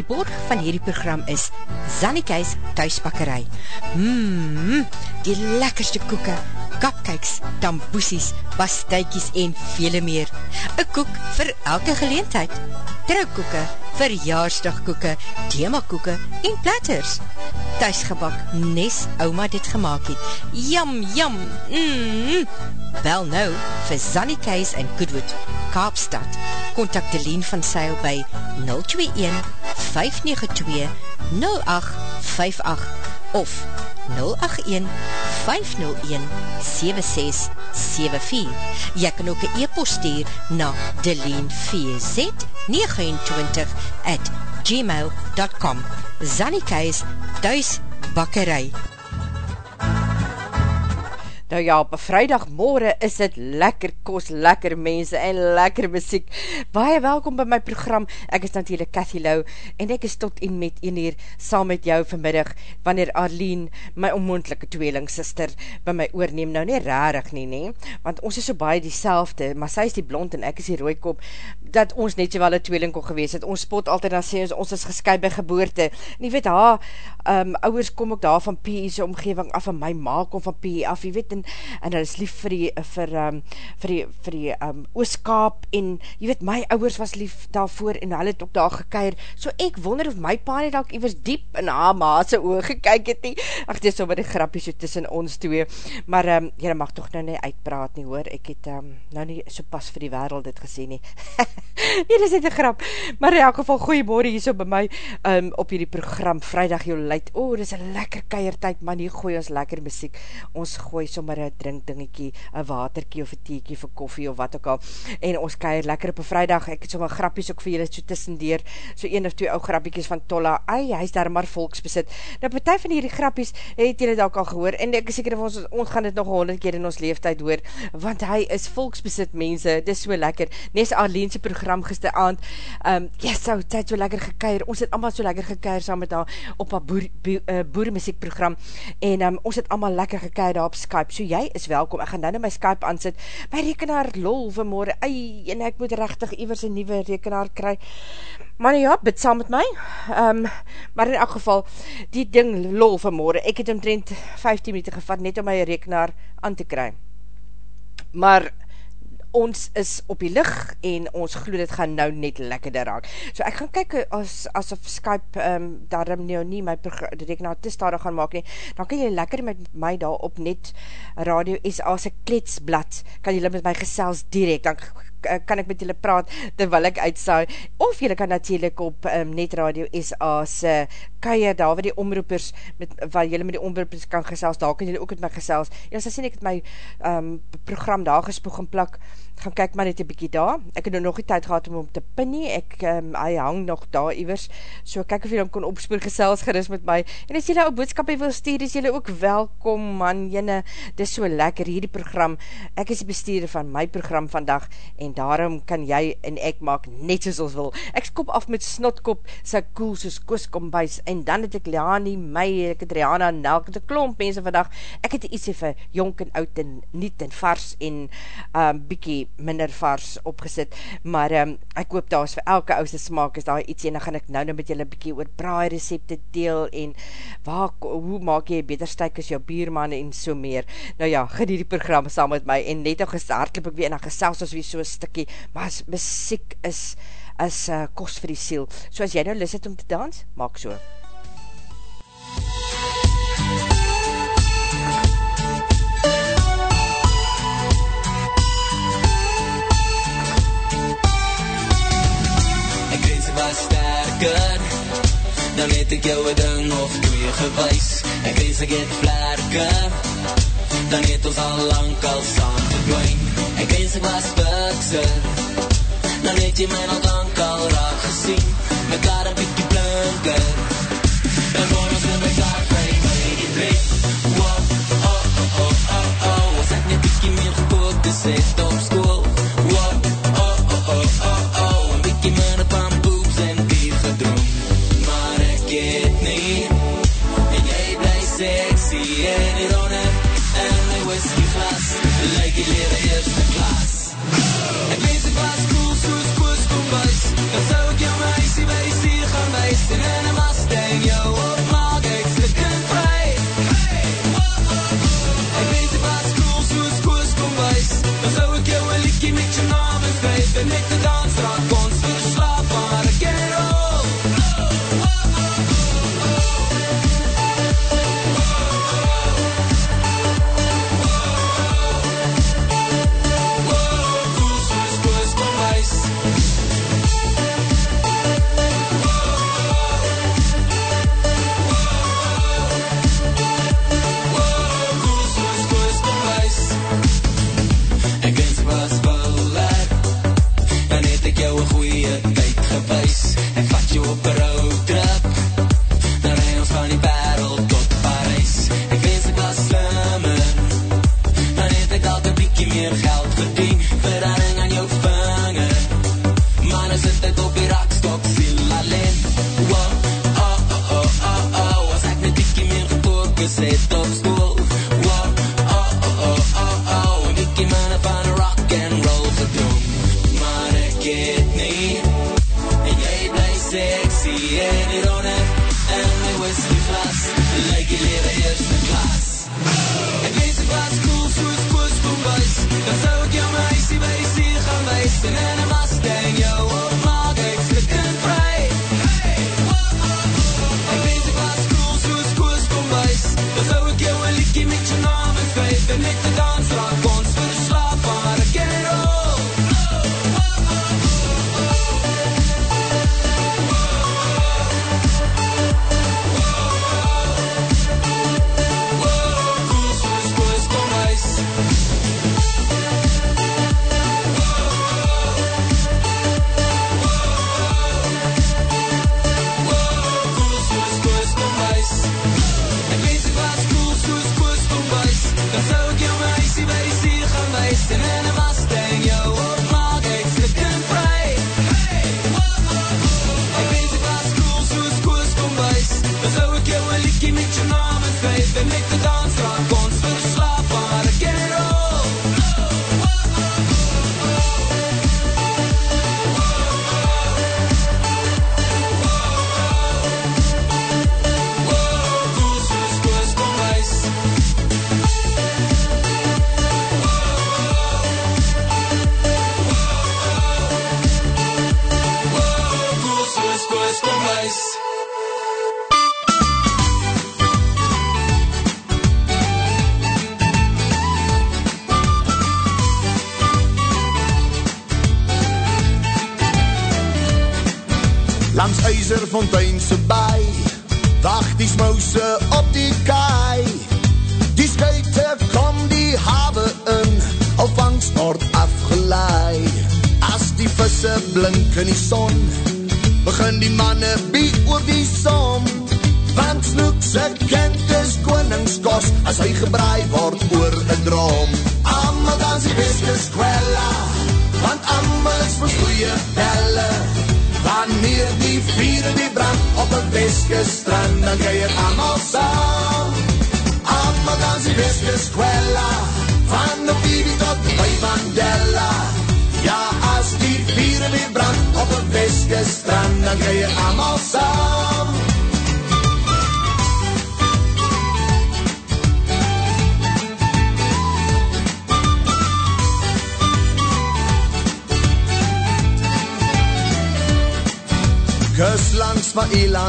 Die borg van hierdie program is Zannikeis Thuisbakkerij. Mmm, die lekkerste koeke, kapkijks, tamboesies, pasteikies en vele meer. Een koek vir elke geleentheid. Trouwkoeke, verjaarsdagkoeke, themakoeke en platters. Thuisgebak, nes oma dit gemaakt het. Jam, jam, mmm. Bel nou vir Zanny Keis in Goodwood, Kaapstad. Contact Deleen van Seil by 021-592-0858 of 081-501-7674. Jy kan ook een e-post stuur na deleenvz29 at gmail.com Zanny Keis, Thuis Bakkerij. Nou ja, op vrijdagmorgen is het lekker kos, lekker mense en lekker muziek. Baie welkom by my program. Ek is natuurlijk Cathy Lau en ek is tot en met een hier saam met jou vanmiddag, wanneer Arlene, my onmoendelike tweelingsister, by my oorneem. Nou nie rarig nie, nie, want ons is so baie die selfde, maar sy is die blond en ek is die rooikop, dat ons net so wel een tweeling kon gewees het. Ons spot altyd dan sê ons, ons is geskui by geboorte. En jy weet, ha, um, ouwers kom ook daar van PE's omgeving af, en my ma kom van PE af, jy weet, en, en hulle is lief vir die, vir, um, vir die, vir die um, ooskaap, en jy weet, my ouwers was lief daarvoor, en hulle het ook daar gekeir, so ek wonder of my pa net ook iwers diep in haar maase oog gekyk het nie, ach, dit is so wat die grapie so tussen ons twee, maar um, jylle mag toch nou nie uitpraat nie, hoor, ek het um, nou nie so pas vir die wereld dit gesê nie, nee, dit is net een grap, maar in elk geval, goeiemorgen hier so by my, um, op hierdie program, vrijdag jou leid, o, oh, dit is een lekker keiertijd, man, hier gooi ons lekker muziek, ons gooi sommer een drinkdingiekie, een waterkie, of een theekie, of een koffie, of wat ook al, en ons keier lekker op een vrijdag, ek het sommer grappies ook vir julle so tussendeer, so een of twee ou grappiekies van Tolla, ai, hy is daar maar volksbesit, nou, partij van hierdie grappies, het julle dat ook al gehoor, en ek is seker, ons, ons gaan dit nog honderd keer in ons leeftijd hoor, want hy is volksbesit mense, dit is so lekker, nes Arleense program gister aand, um, yes, so, het so lekker gekeir, ons het allemaal so lekker gekeir saam met haar, op haar boer, boer, uh, boermuziekprogram, en um, ons het allemaal lekker gekeir daar op Skype, so jy is welkom, ek gaan nou na my Skype aansit, my rekenaar lol vanmorgen, ei, en ek moet rechtig iwers een nieuwe rekenaar kry, maar ja, bid saam met my, um, maar in elk geval, die ding lol vanmorgen, ek het omtrent 15 minuten gevat, net om my rekenaar aan te kry, maar, ons is op die licht en ons glo dit gaan nou net lekkerder raak. So ek gaan kyk as, as of Skype um, daarom nou nie my rekenaar te stadig gaan maak nie, dan kan jy lekker met my daar op net radio SA se kletsblad, kan jy met my gesels direct, dan kan ek met julle praat terwyl ek uitsaai, of julle kan natuurlijk op um, Net Radio SA se keier daar waar die omroepers, met, waar julle met die omroepers kan gesels, daar kan julle ook met my gesels. Ja, so sien ek het my um, program daar gespoeg en plak, gaan kyk maar net een bykie daar. Ek het nou nog die tijd gehad om om te pin nie, ek, um, hy hang nog daar iwers, so kyk of jy dan kon opspoor gesels geris met my, en as jylle ou boodskap wil stuur, is jylle ook welkom, man, jyne, dit is so lekker, hierdie program, ek is die bestuurder van my program vandag, en daarom kan jy en ek maak net soos ons wil. Ek skop af met snotkop, sy koel soos kooskombuis, en dan het ek Leani, my, ek het Rihanna, Nelk, het ek klomp mense vandag, ek het iets even jonk en oud en niet en vars en um, bykie minder vars opgesit, maar um, ek hoop daar is vir elke ouse smaak is daar iets en dan gaan ek nou nou met julle bykie oor braai recepte deel en waar, hoe maak jy beter stuik as jou bierman en so meer. Nou ja, geniet die program saam met my en net al gesartloop ek weer en dan gesels ons weer so stikkie, maar as muziek is as uh, kost vir die siel. So as jy nou lis het om te dans, maak so. Sterker Dan het ek jou een ding of twee gewys. Ek wens ek het vlerke Dan het ons al lang al saam verdwijn Ek wens ek was bukser Dan het jy my nog lang al raak gesien. Mekaar een bykie blinker. Dan woon ons in mekaar vry my die drie Wow, oh, oh, oh, oh, oh. As ek net bykie meer gepokus het op school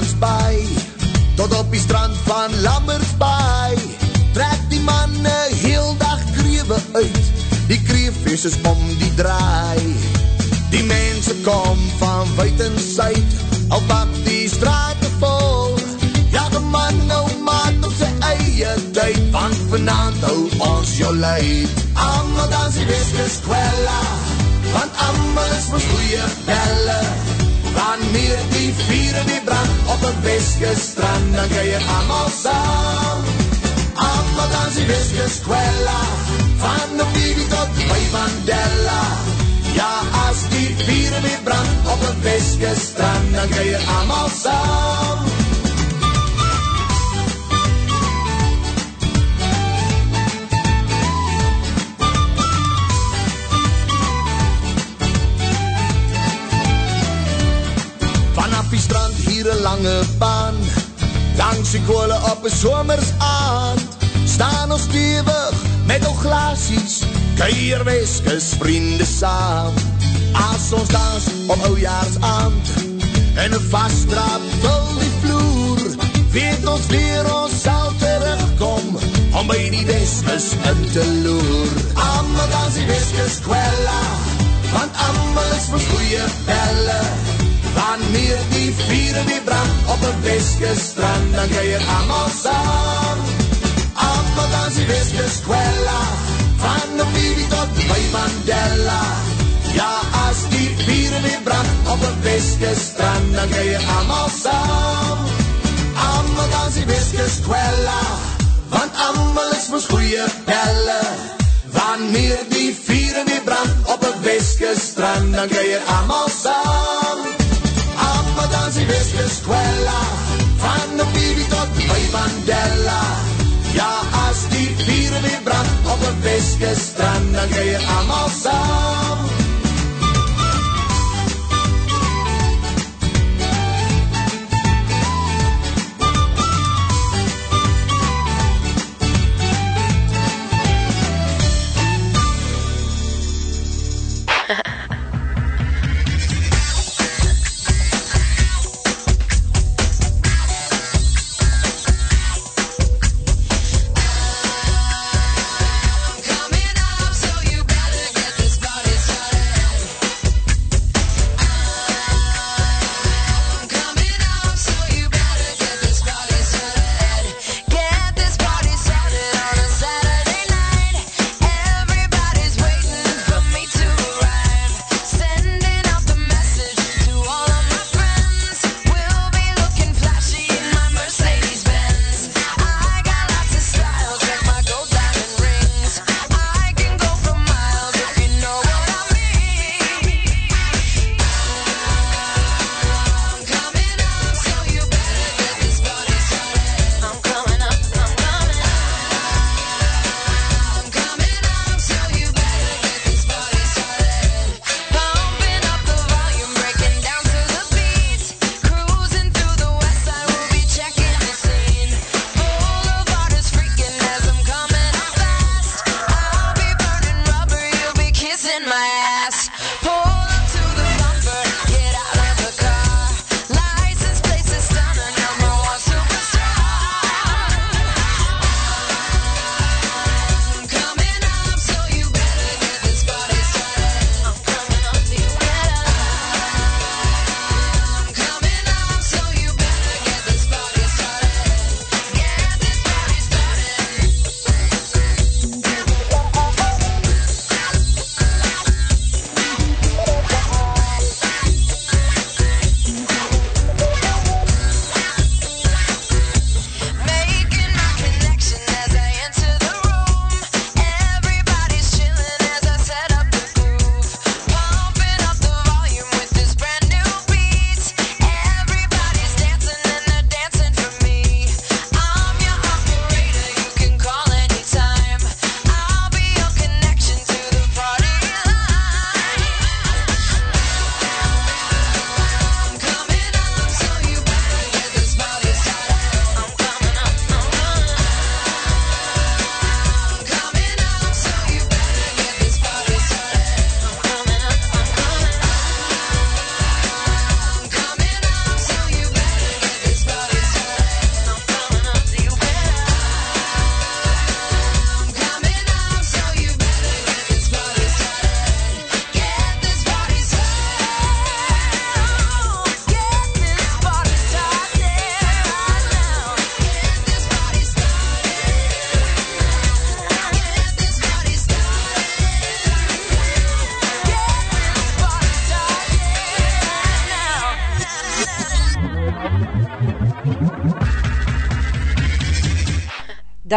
months by. kuier almal saam. Almal dans die Westeskwella, van de Bibi tot by Mandela. Ja, as die vieren weer brand op een Westestrand, dan kuier almal saam. Almal dans die Westeskwella, want almal is mos goeie pelle. Wanneer die vieren weer brand op een Westestrand, dan kuier almal saam. Almal dans die Westeskwella. Mandela. Ja, as die vier weer brand op 'n Weskus strand, dan kry jy almal saam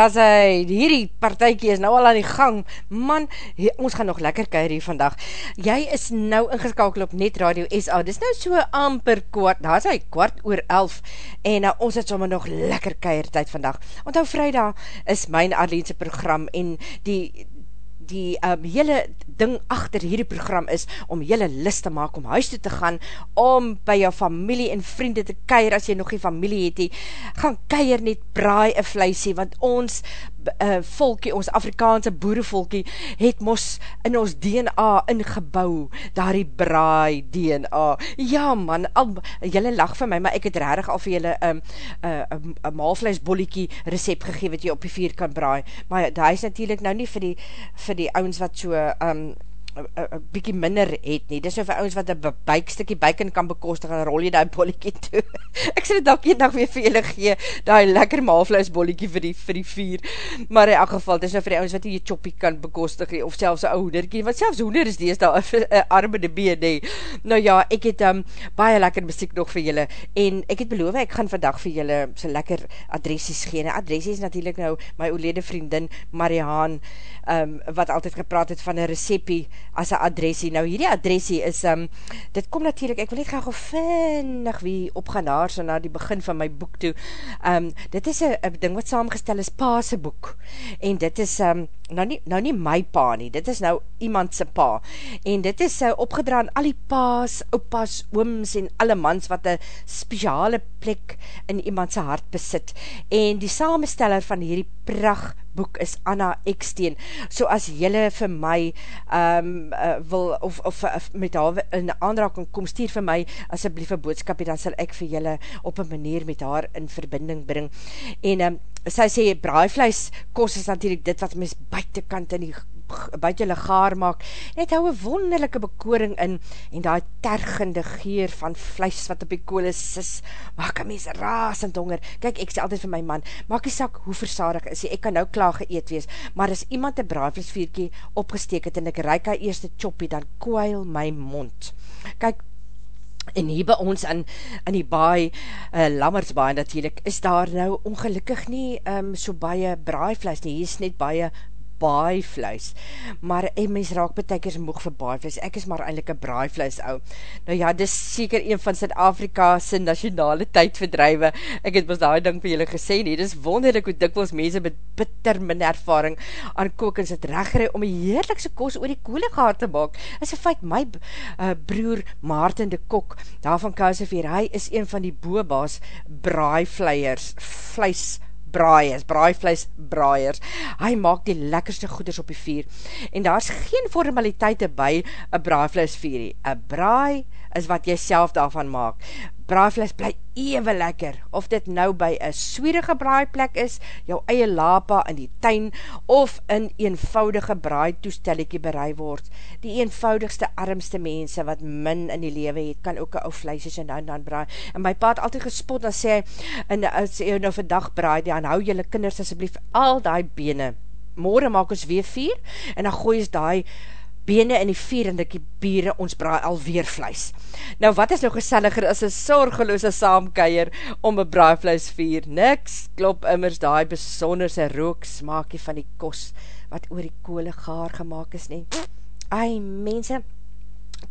Daar hy, hierdie partijkie is nou al aan die gang, man, he, ons gaan nog lekker keir hier vandag, jy is nou ingeskakel op Net Radio SA, dis nou so amper kwart, daar is hy kwart oor elf, en uh, ons het sommer nog lekker keir tyd vandag, want nou vrijdag is myn Arleense program, en die, die um, hele ding achter hierdie program is om hele list te maak om huis toe te gaan, om by jou familie en vriende te keir as jy nog geen familie het, die, gaan keir net braai een vleisie, want ons uh, volkie, ons Afrikaanse boerevolkie, het mos in ons DNA ingebouw, daar die braai DNA. Ja man, al, jylle lach vir my, maar ek het rarig al vir jylle um, uh, um, um, maalvleisbolliekie recept gegeven, wat jy op die vier kan braai. Maar ja, daar is natuurlijk nou nie vir die, vir die ouwens wat so... Um, bykie minder het nie, dis so vir ons wat een buikstukkie buiken kan bekostig, en rol jy die bolliekie toe, ek sê dit ook een dag weer vir julle gee, die lekker maalvleis bolliekie vir die, vir die vier, maar in elk geval, dis so vir die ons wat jy choppie kan bekostig, of selfs een hoenderkie, want selfs hoender is die, is daar een arme de been, nee, nou ja, ek het um, baie lekker muziek nog vir julle, en ek het beloof, ek gaan vandag vir julle so lekker adressies gee, en adressies natuurlijk nou, my oorlede vriendin, Marihaan, um, wat altyd gepraat het van een recepie, as een adressie. Nou hierdie adressie is, um, dit kom natuurlijk, ek wil net graag vinnig wie opgaan daar, so na die begin van my boek toe. Um, dit is een ding wat saamgestel is, paase boek. En dit is, um, nou, nie, nou nie my pa nie, dit is nou iemandse pa. En dit is uh, opgedra aan al die paas, opas, ooms en alle mans wat een speciale plek in iemandse hart besit. En die samesteller van hierdie pracht boek is Anna Eksteen. So as jylle vir my um, uh, wil, of, of uh, met haar in aanraking kom, stuur vir my asjeblief een boodskapie, dan sal ek vir jylle op een manier met haar in verbinding bring. En um, sy sê, braaivleis kost is natuurlijk dit wat mys buitenkant in die buiten julle gaar maak, net hou een wonderlijke bekoring in, en die tergende geer van vlees wat op die kool is, sis, maak een mens rasend honger, kyk, ek sê altyd vir my man, maak die sak hoe versadig is, ek kan nou klaar geëet wees, maar as iemand een braafvleesvierkie opgesteek het, en ek reik hy eerste choppie, dan kwijl my mond, kyk, en hier by ons in, in die baai, uh, Lammersbaai natuurlijk, is daar nou ongelukkig nie um, so baie braaivlees nie, hier is net baie baaivleis, maar en mens raak betekers moeg vir baaivleis, ek is maar eindelijk een braaivleis ou. Nou ja, dis seker een van Zuid-Afrika sy nationale tydverdrijwe, ek het ons daar ding vir julle gesê nie, dis wonderlik hoe dikwels mense met bitter min ervaring aan kook en sit reggerij om die heerlikse koos oor die koele gaar te maak, is een feit my uh, broer Maarten de Kok, daar van Kouseveer, hy is een van die boebaas braaivleiers, vleis braaiers, braaivleis braaiers. Hy maak die lekkerste goeders op die vier. En daar is geen formaliteite by een braaivleis vierie. Een braai is wat jy self daarvan maak braaivlees bly ewe lekker, of dit nou by een swierige braaiplek is, jou eie lapa in die tuin, of in eenvoudige braaitoestellekie bereid word. Die eenvoudigste, armste mense wat min in die lewe het, kan ook een ou vleesjes en dan dan braai. En my pa het altyd gespot, dan sê, en as jy nou vandag braai, dan hou jylle kinders asjeblief al die bene. Morgen maak ons weer vier, en dan gooi ons die bene in die vier en die biere ons braai alweer vlees. Nou wat is nou geselliger as een sorgeloose saamkeier om een braaivleis vier? Niks, klop immers die besonderse rook smaakie van die kos wat oor die koole gaar gemaakt is nie. Ai, mense,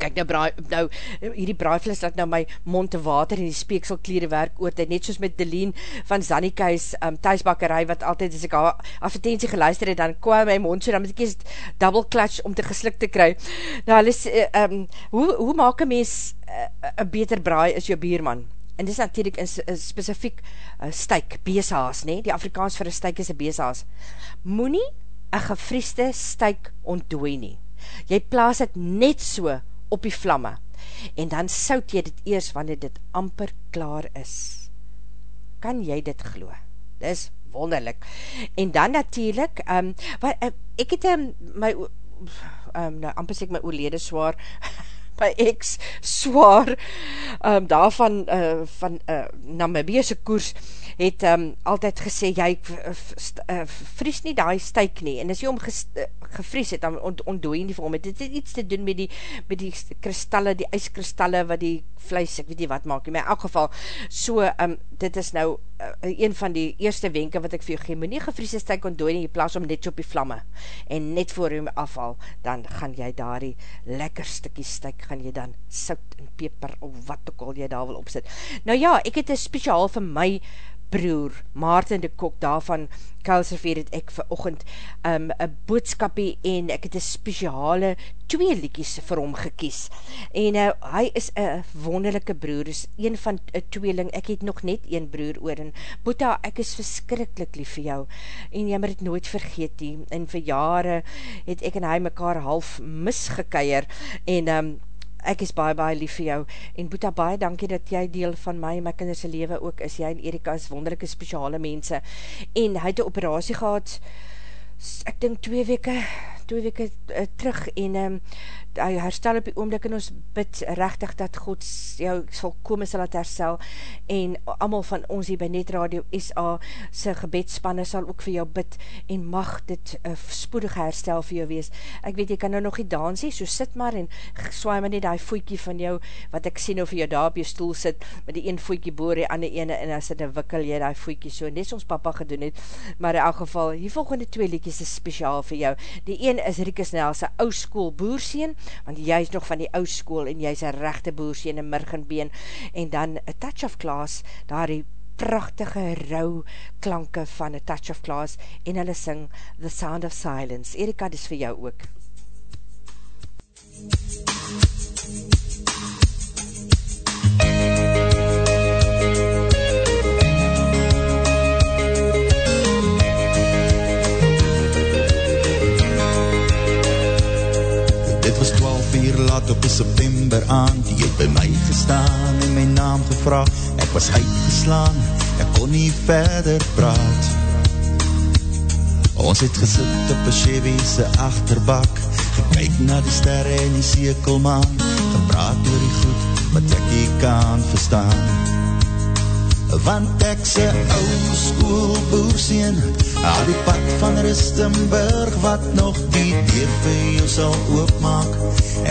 kyk nou, braai, nou hierdie braaivlees laat nou my mond te water en die speekselkliere werk oor tyd, net soos met Deleen van Zannike's um, thuisbakkerij, wat altyd as ek al advertentie geluister het, dan kwam my mond so, dan moet ek eens double clutch om te geslik te kry. Nou, hulle um, hoe, hoe maak een mens uh, een beter braai as jou bierman? En dis natuurlijk in, in specifiek uh, stuik, beeshaas, nee? Die Afrikaans vir een stuik is een beeshaas. Moenie een gefrieste stuik ontdooi nie. Jy plaas het net so op die vlamme, en dan sout jy dit eers wanneer dit amper klaar is. Kan jy dit glo? Dit is wonderlik. En dan natuurlijk, um, wat, uh, ek het um, my, um, nou, amper sê ek my oorlede zwaar, my ex swaar um, daarvan uh, van uh, Namibiese koers het um, altyd gesê, jy uh, vries nie die stuik nie, en as jy om ges, uh, gevries het, dan ont, ontdooi nie vir hom, het het iets te doen met die, met die kristalle, die ijskristalle, wat die vlees, ek weet nie wat maak, in my elk geval, so, um, dit is nou een van die eerste wenke wat ek vir jou gee, moet nie gevriese stuik ontdooi nie, jy plaas om net op die vlamme, en net voor hom afval, dan gaan jy daar die lekker stikkie stuik, gaan jy dan sout en peper, of wat ook al jy daar wil opzit. Nou ja, ek het een speciaal vir my broer, Maarten de Kok, daarvan Kuilsrivier het ek vir ochend um, een boodskapie en ek het een speciale twee liekies vir hom gekies. En uh, hy is een wonderlijke broer, is een van een tweeling, ek het nog net een broer oor, en Boeta, ek is verskrikkelijk lief vir jou, en jy moet het nooit vergeet die, en vir jare het ek en hy mekaar half misgekeier, en um, ek is baie, baie lief vir jou, en Boeta, baie dankie dat jy deel van my en my kinderse leven ook is, jy en Erika is wonderlijke speciale mense, en hy het die operatie gehad, ek dink twee weke, twee weke uh, terug, en um, hy herstel op die oomlik en ons bid rechtig dat God jou sal kom en sal het herstel en amal van ons hier by Net Radio SA sy gebedspanne sal ook vir jou bid en mag dit uh, spoedig herstel vir jou wees. Ek weet, jy kan nou nog nie dansie, so sit maar en swaai maar net die voetjie van jou, wat ek sien of jy daar op jou stoel sit, met die een voetjie boor die ander ene en as dit wikkel jy die voetjie so, dit ons papa gedoen het, maar in elk geval, die volgende twee liedjes is speciaal vir jou. Die een is Rieke Snel, sy ouskool boersien, want jy is nog van die ou school en jy is een rechte boersie en een murgenbeen en dan a touch of class, daar die prachtige rauw klanke van a touch of class en hulle sing The Sound of Silence. Erika, dis vir jou ook. Laat op die september aand Die het by my gestaan en my naam gevra. Ek was uitgeslaan, ek kon nie verder praat. Ons het gesit op een Chevy'se achterbak Gekyk na die sterre en die sekelman Gepraat oor die goed wat ek nie kan verstaan want ek se ou school boersien al die pad van Ristenburg wat nog die deur vir jou sal oopmaak.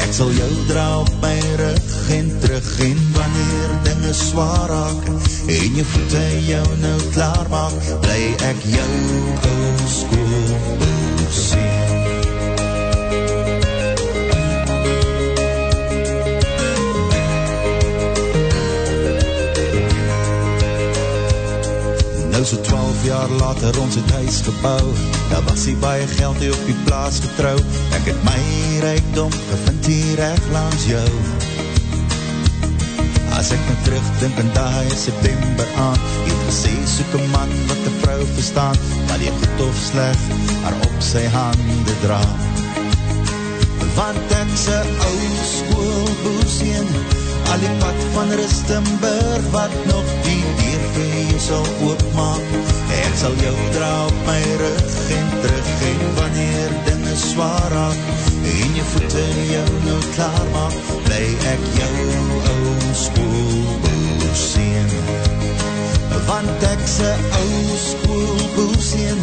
Ek sal jou dra op my rug en terug en wanneer dinge zwaar raak en jou voete jou nou klaar maak bly ek jou ou Nou so twaalf jaar later ons het huis gebouw Daar was die baie geld die op die plaas getrouw Ek het my rijkdom gevind hier recht langs jou. As ek nou terugdink in die september aan Jy het gesê soek een man wat die vrou verstaan Maar die goed of sleg haar op sy hande dra. Want ek se ou schoolboesien Al die pad van Ristenburg wat nog die vir jou sal oopmaak. Ek sal jou dra op my rug en terug En wanneer dinge zwaar raak En jou voete jou nou klaar maak Bly ek jou ou schoolboer sien Want ek se ou schoolboer sien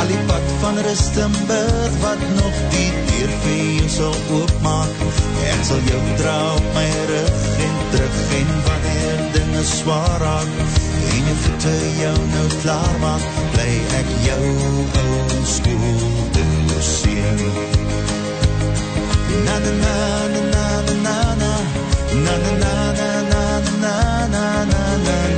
Al die pad van Ristenburg Wat nog die deur vir jou sal oopmaak Ek sal jou dra op my rug en terug En wanneer dinge zwaar raak En jou voete jou nou klaar maak, bly ek jou ou school doorseen. Na na na na na na na na na na na na na na na na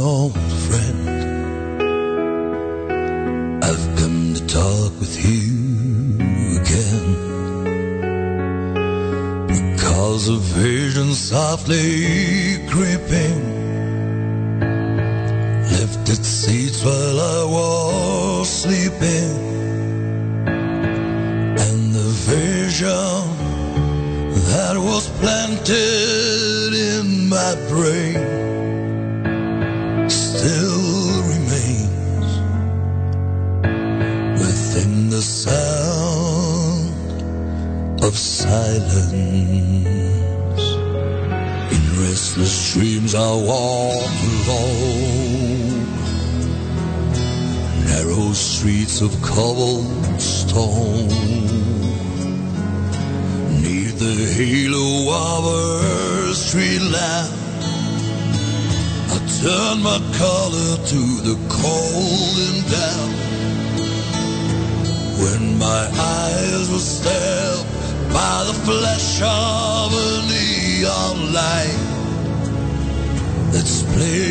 softly That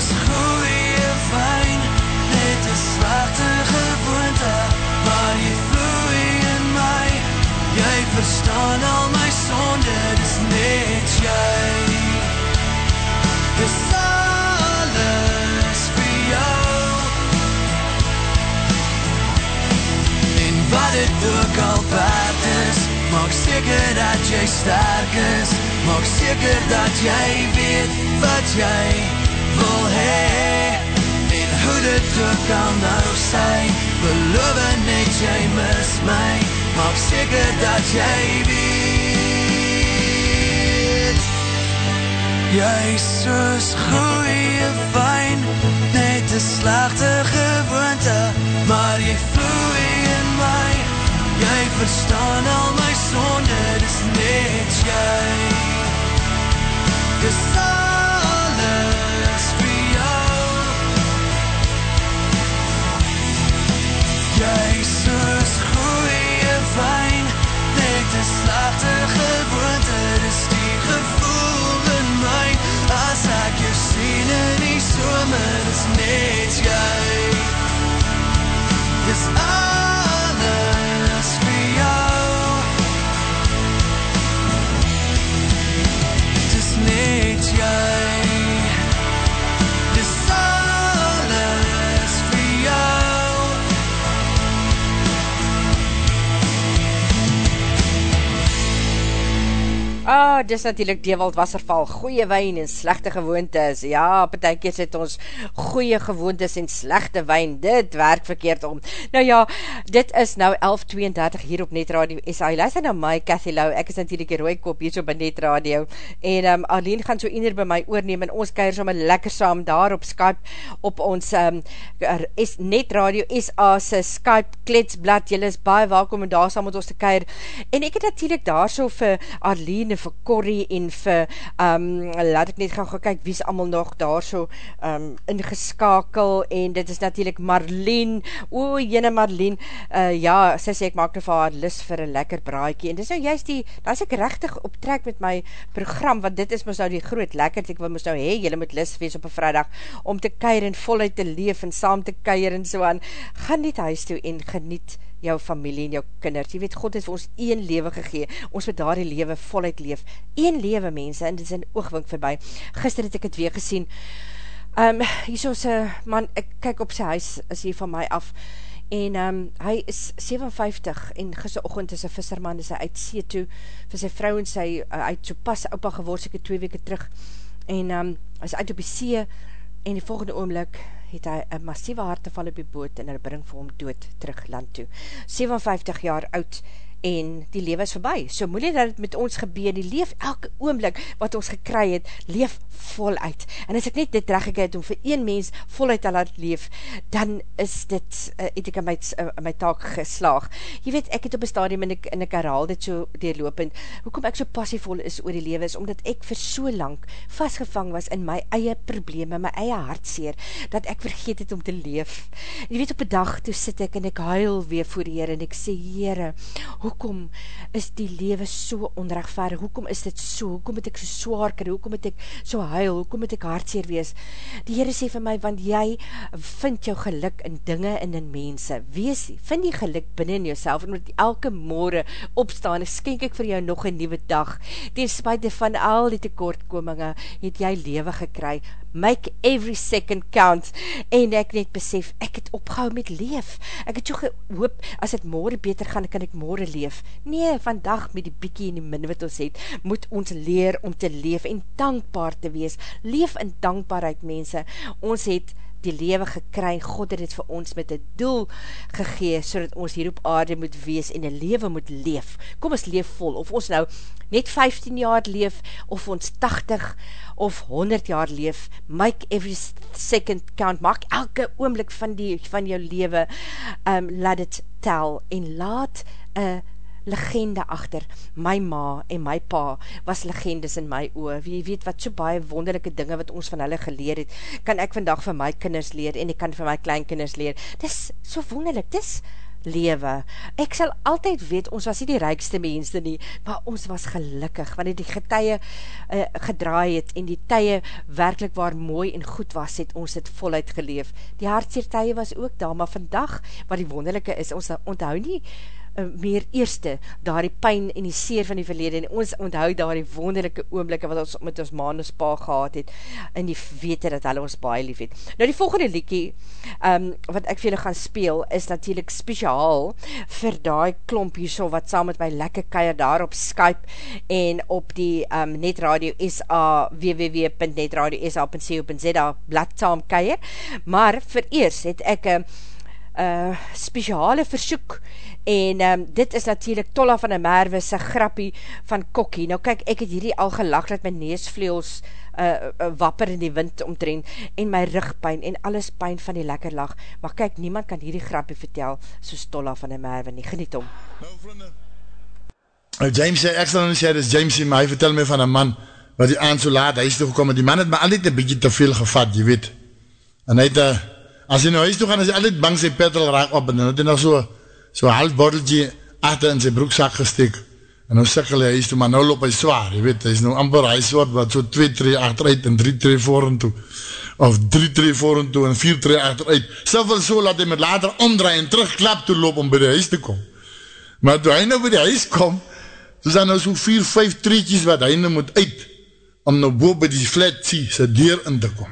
Is goeie wijn Net een slechte gewoonte Maar jy vloei in my Jy verstaan al my sonde Dis net jy Dis alles vir jou? En wat het ook al waard is Maak seker dat jy sterk is. Maak seker dat jy weet wat jy En hoe dit ook al nou sy Beloof net jy mis my Maak seker dat jy weet. Jy soos goeie wijn. Net een slechte gewoonte Maar jy vloei in my Jy verstaan al my sonde Dis net jy Dis alles in die somer Ah, dis natuurlijk Dewald Wasserval, goeie wijn en slechte gewoontes. Ja, betekens het ons goeie gewoontes en slechte wijn, dit werk verkeerd om. Nou ja, dit is nou 11.32 hier op Net Radio SA. Luister na my, Cathy Lau, ek is natuurlijk die rooikop hier so by Net Radio. En um, Arlene gaan so eender by my oorneem en ons keir sommer lekker saam daar op Skype, op ons um, is Net Radio SA se Skype kletsblad. Julle is baie welkom en daar saam met ons te keir. En ek het natuurlijk daar so vir Arlene vir Corrie en vir, um, laat ek net gaan gaan kyk, wie is allemaal nog daar so um, ingeskakel, en dit is natuurlijk Marlene, o, jene Marlene, uh, ja, sy sê ek maak nou vir haar list vir een lekker braaikie, en dit is nou juist die, dan is ek rechtig op trek met my program, want dit is ons nou die groot lekker, ek wil ons nou hee, jylle moet list wees op een vrijdag, om te keir en voluit te leef, en saam te keir en so aan, gaan niet huis toe en geniet jou familie en jou kinders. Jy weet, God het vir ons een lewe gegee. Ons moet daar die lewe voluit leef. Een lewe, mense, en dit is een oogwink voorbij. Gister het ek het weer gesien. Um, hier soos een man, ek kyk op sy huis, is hier van my af, en um, hy is 57, en gisterochtend is een visserman, is hy uit see toe, vir sy vrou en sy, uh, uit so pas opa geword, ek het twee weke terug, en um, hy is uit op die see, en die volgende oomlik, het hy een massieve harteval op die boot en hy bring vir hom dood terug land toe. 57 jaar oud en die lewe is voorbij. So moeilijk dat het met ons gebeur, die leef elke oomblik wat ons gekry het, leef voluit. En as ek net dit recht het om vir een mens voluit te laat leef, dan is dit, uh, het ek in my, uh, my taak geslaag. Je weet, ek het op een stadium en ek, en ek herhaal dit so deurlopend, hoekom ek so passievol is oor die lewe is, omdat ek vir so lang vastgevang was in my eie probleme, my eie hartseer, dat ek vergeet het om te leef. En jy weet, op een dag, toe sit ek en ek huil weer voor die Heer, en ek sê, Heere, hoekom is die lewe so onrechtvaardig, hoekom is dit so, hoekom het ek so zwaar kry, hoekom het ek so huil, hoekom het ek hartseer wees, die Heere sê vir my, want jy vind jou geluk in dinge en in mense, wees, vind die geluk binnen in jouself, en met elke morgen opstaan, skenk ek vir jou nog een nieuwe dag, ten spuite van al die tekortkominge, het jy lewe gekry, make every second count, en ek net besef, ek het opgehou met leef, ek het so gehoop, as het morgen beter gaan, kan ek morgen leef, nee, vandag met die biekie en die min wat ons het, moet ons leer om te leef, en dankbaar te wees, leef in dankbaarheid mense, ons het die lewe gekry, God het het vir ons met die doel gegee, so dat ons hier op aarde moet wees en die lewe moet leef. Kom ons leef vol, of ons nou net 15 jaar leef, of ons 80 of 100 jaar leef, make every second count, maak elke oomblik van, die, van jou lewe, um, laat het tel, en laat een legende achter my ma en my pa was legendes in my oor. Wie weet wat so baie wonderlijke dinge wat ons van hulle geleer het, kan ek vandag vir my kinders leer en ek kan vir my kleinkinders leer. Dis so wonderlik, dis lewe. Ek sal altyd weet, ons was nie die rijkste mense nie, maar ons was gelukkig, wanneer die getuie uh, gedraai het, en die tye werkelijk waar mooi en goed was, het ons het voluit geleef. Die hartseertuie was ook daar, maar vandag, wat die wonderlijke is, ons onthou nie, meer eerste, daar die pijn en die seer van die verlede, en ons onthou daar die wonderlijke oomblikke wat ons met ons maan ons pa gehad het, en die wete dat hulle ons baie lief het. Nou die volgende liekie, um, wat ek vir julle gaan speel, is natuurlijk speciaal vir die klomp hierso, wat saam met my lekker keier daar op Skype, en op die um, netradio SA, www.netradio.sa.co.za blad saam keier, maar vir eers het ek een uh, speciale versoek, en um, dit is natuurlijk Tolla van der Merwe sy grappie van Kokkie. Nou kyk, ek het hierdie al gelag dat my neesvleels uh, uh, wapper in die wind omtrend en my rugpijn en alles pijn van die lekker lach. Maar kyk, niemand kan hierdie grappie vertel soos Tolla van der Merwe nie. Geniet om. Nou, vrienden. Nou, James sê, ek sal nou sê, dis James sê, maar hy vertel my van een man wat die aan so laat huis toe gekom, die man het my altijd een bykie te veel gevat, jy weet. En hy het, uh, as hy nou huis toe gaan, is hy altijd bang sy petrol raak op, en dan het hy nog so, so half bordeltje achter in sy broekzak gesteek, en nou sikkel hy, hy is toe, maar nou loop hy zwaar, jy weet, hy is nou amper hy soort, wat so 2 tree achteruit, en 3 tree voor en toe, of 3 tree voor en toe, en 4 tree achteruit, soveel so, dat hy met later omdraai, en terugklap toe loop, om by die huis te kom, maar toe hy nou by die huis kom, so is daar nou so 4, 5 treetjes, wat hy nou moet uit, om nou boop by die flat see, sy deur in te kom,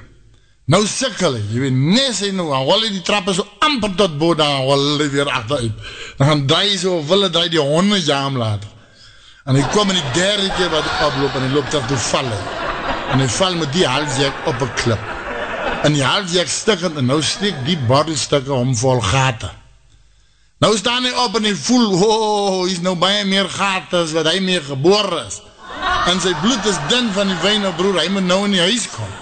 Nou sikkel hy, jy weet, nes hy nou, hol hy die trappe so amper tot bo, dan hol hy weer achteruit. Dan gaan draai so, wil hy draai die honde jaam later. En hy kom in die derde keer wat hy oploop, en hy loop terug toe val hy. En hy val met die halsjek op een klip. En die halsjek stikkend, en nou steek die bordelstikke om vol gaten. Nou staan hy op en hy voel, oh, hy is nou baie meer gaten as wat hy meer geboor is. En sy bloed is din van die wijn, broer, hy moet nou in die huis kom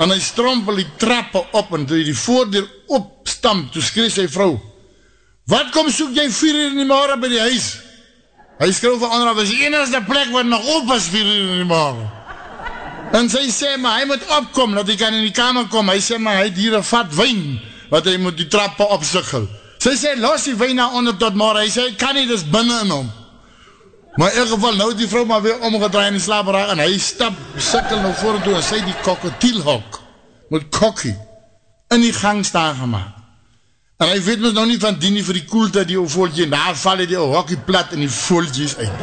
en hy strompel die trappe op, en toe hy die voordeur opstamp, toe skreef sy vrou, wat kom soek jy vier uur in die morgen by die huis? Hy skreef vir ander, dat is die enigste plek wat nog op is vier uur in die morgen. En sy sê, maar hy moet opkom, dat hy kan in die kamer kom, hy sê, maar hy het hier een vat wijn, wat hy moet die trappe opsikkel. Sy sê, los die wijn na onder tot morgen, hy sê, kan nie, dis binnen in hom. Maar in geval, nou die vrou maar weer omgedraai in die slaperaar en hy stap, sikkel nou voor en toe en sy die koketielhok met kokkie in die gang staan gemaakt. En hy weet ons nou nie van die nie vir die koelte die ou voeltje en daar val hy die hokkie plat en die voeltjes uit.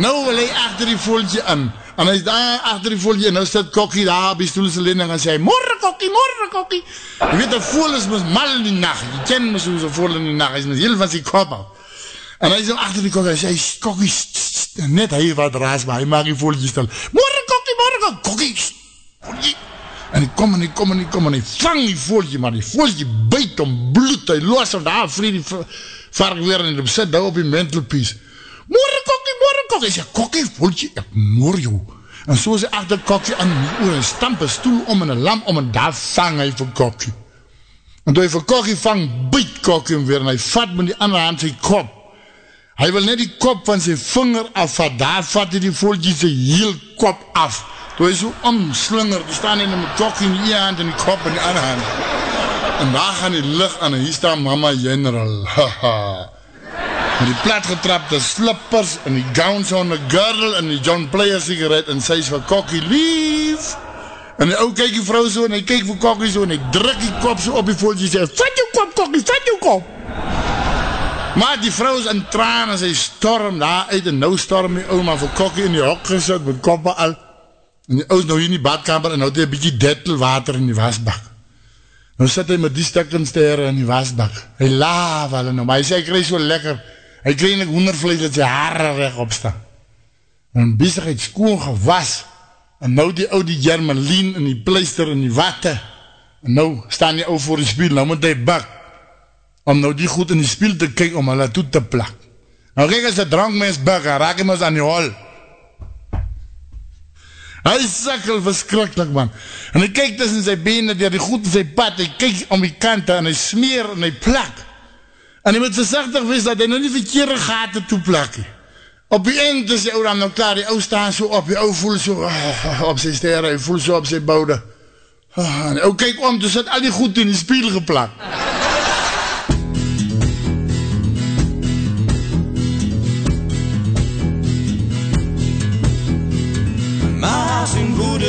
Nou wil hy achter die voeltje in en hy is daar achter die voeltje en nou sit kokkie daar op die stoelse lening en sê morre kokkie, morre kokkie. Jy weet, die voel is mis mal in die nacht. Jy ken mis hoe sy voel in die nacht. Hy is mis heel van sy kop af. En hy is dan achter die kokkie, hy sê, kokkie, net hy wat raas, maar hy maak die voeltje stil. Morre kokkie, morre kokkie, kokkie, en hy kom en hy kom en hy kom en hy vang die voeltje, maar die voeltje buit om bloed, hy los om daar vrede die vark weer en hy sit daar op die mentelpies. Morre kokkie, morre kokkie, hy sê, kokkie, voeltje, ek moor jou. En so is hy achter kokkie aan die oor, en stamp een stoel om en een lamp om, en daar vang hy vir kokkie. En toe hy vir kokkie vang, buit kokkie weer, en hy vat met die andere hand sy kop, Hy wil net die kop van sy vinger afvat, daar vat hy die voeltje sy heel kop af. Toe hy so omslinger, die staan met my kok in die hand en die kop in die andere hand. En daar gaan die licht aan en hier staan mama general. Met die platgetrapte slippers en die gowns on the girdle en die John Player sigaret en sy is vir kokkie lief. En die ou kyk die vrou so en hy kyk vir kokkie so en hy druk die kop so op die en sê, vat jou kop kokkie, vat jou kop. Maar die vrou is in traan en sy storm daar uit en nou storm die oma vir kokkie in die hok gesit met koppe al. En die oud nou hier in die badkamer en nou het hy een bykie dettel water in die wasbak. Nou sit hy met die stikkens ter in die wasbak. Hy laaf al nou, maar hy sê hy krij so lekker. Hy krij net hoendervlees dat sy haare recht opstaan. En bezig het skoon gewas. En nou die oude germelien in die pleister in die watte. En nou staan die oude voor die spiel, nou moet hy bak om nou die goed in die spiel te kyk, om hulle toe te plak. Nou kyk as die drankmens en raak hem ons aan die hol. Hy sikkel verskrikkelijk, man. En hy kyk tussen sy benen, die, die goed in sy pad, hy kyk om die kante, en hy smeer, en hy plak. En jy moet versichtig wees dat hy nou nie verkeerde gaten toeplak. Op die eind is die ou dan nou klaar, die ou staan so op, die ou voel so op sy sterre, hy voel so op sy boude. Uh, en om, toe sit al die goed in die spiel geplak.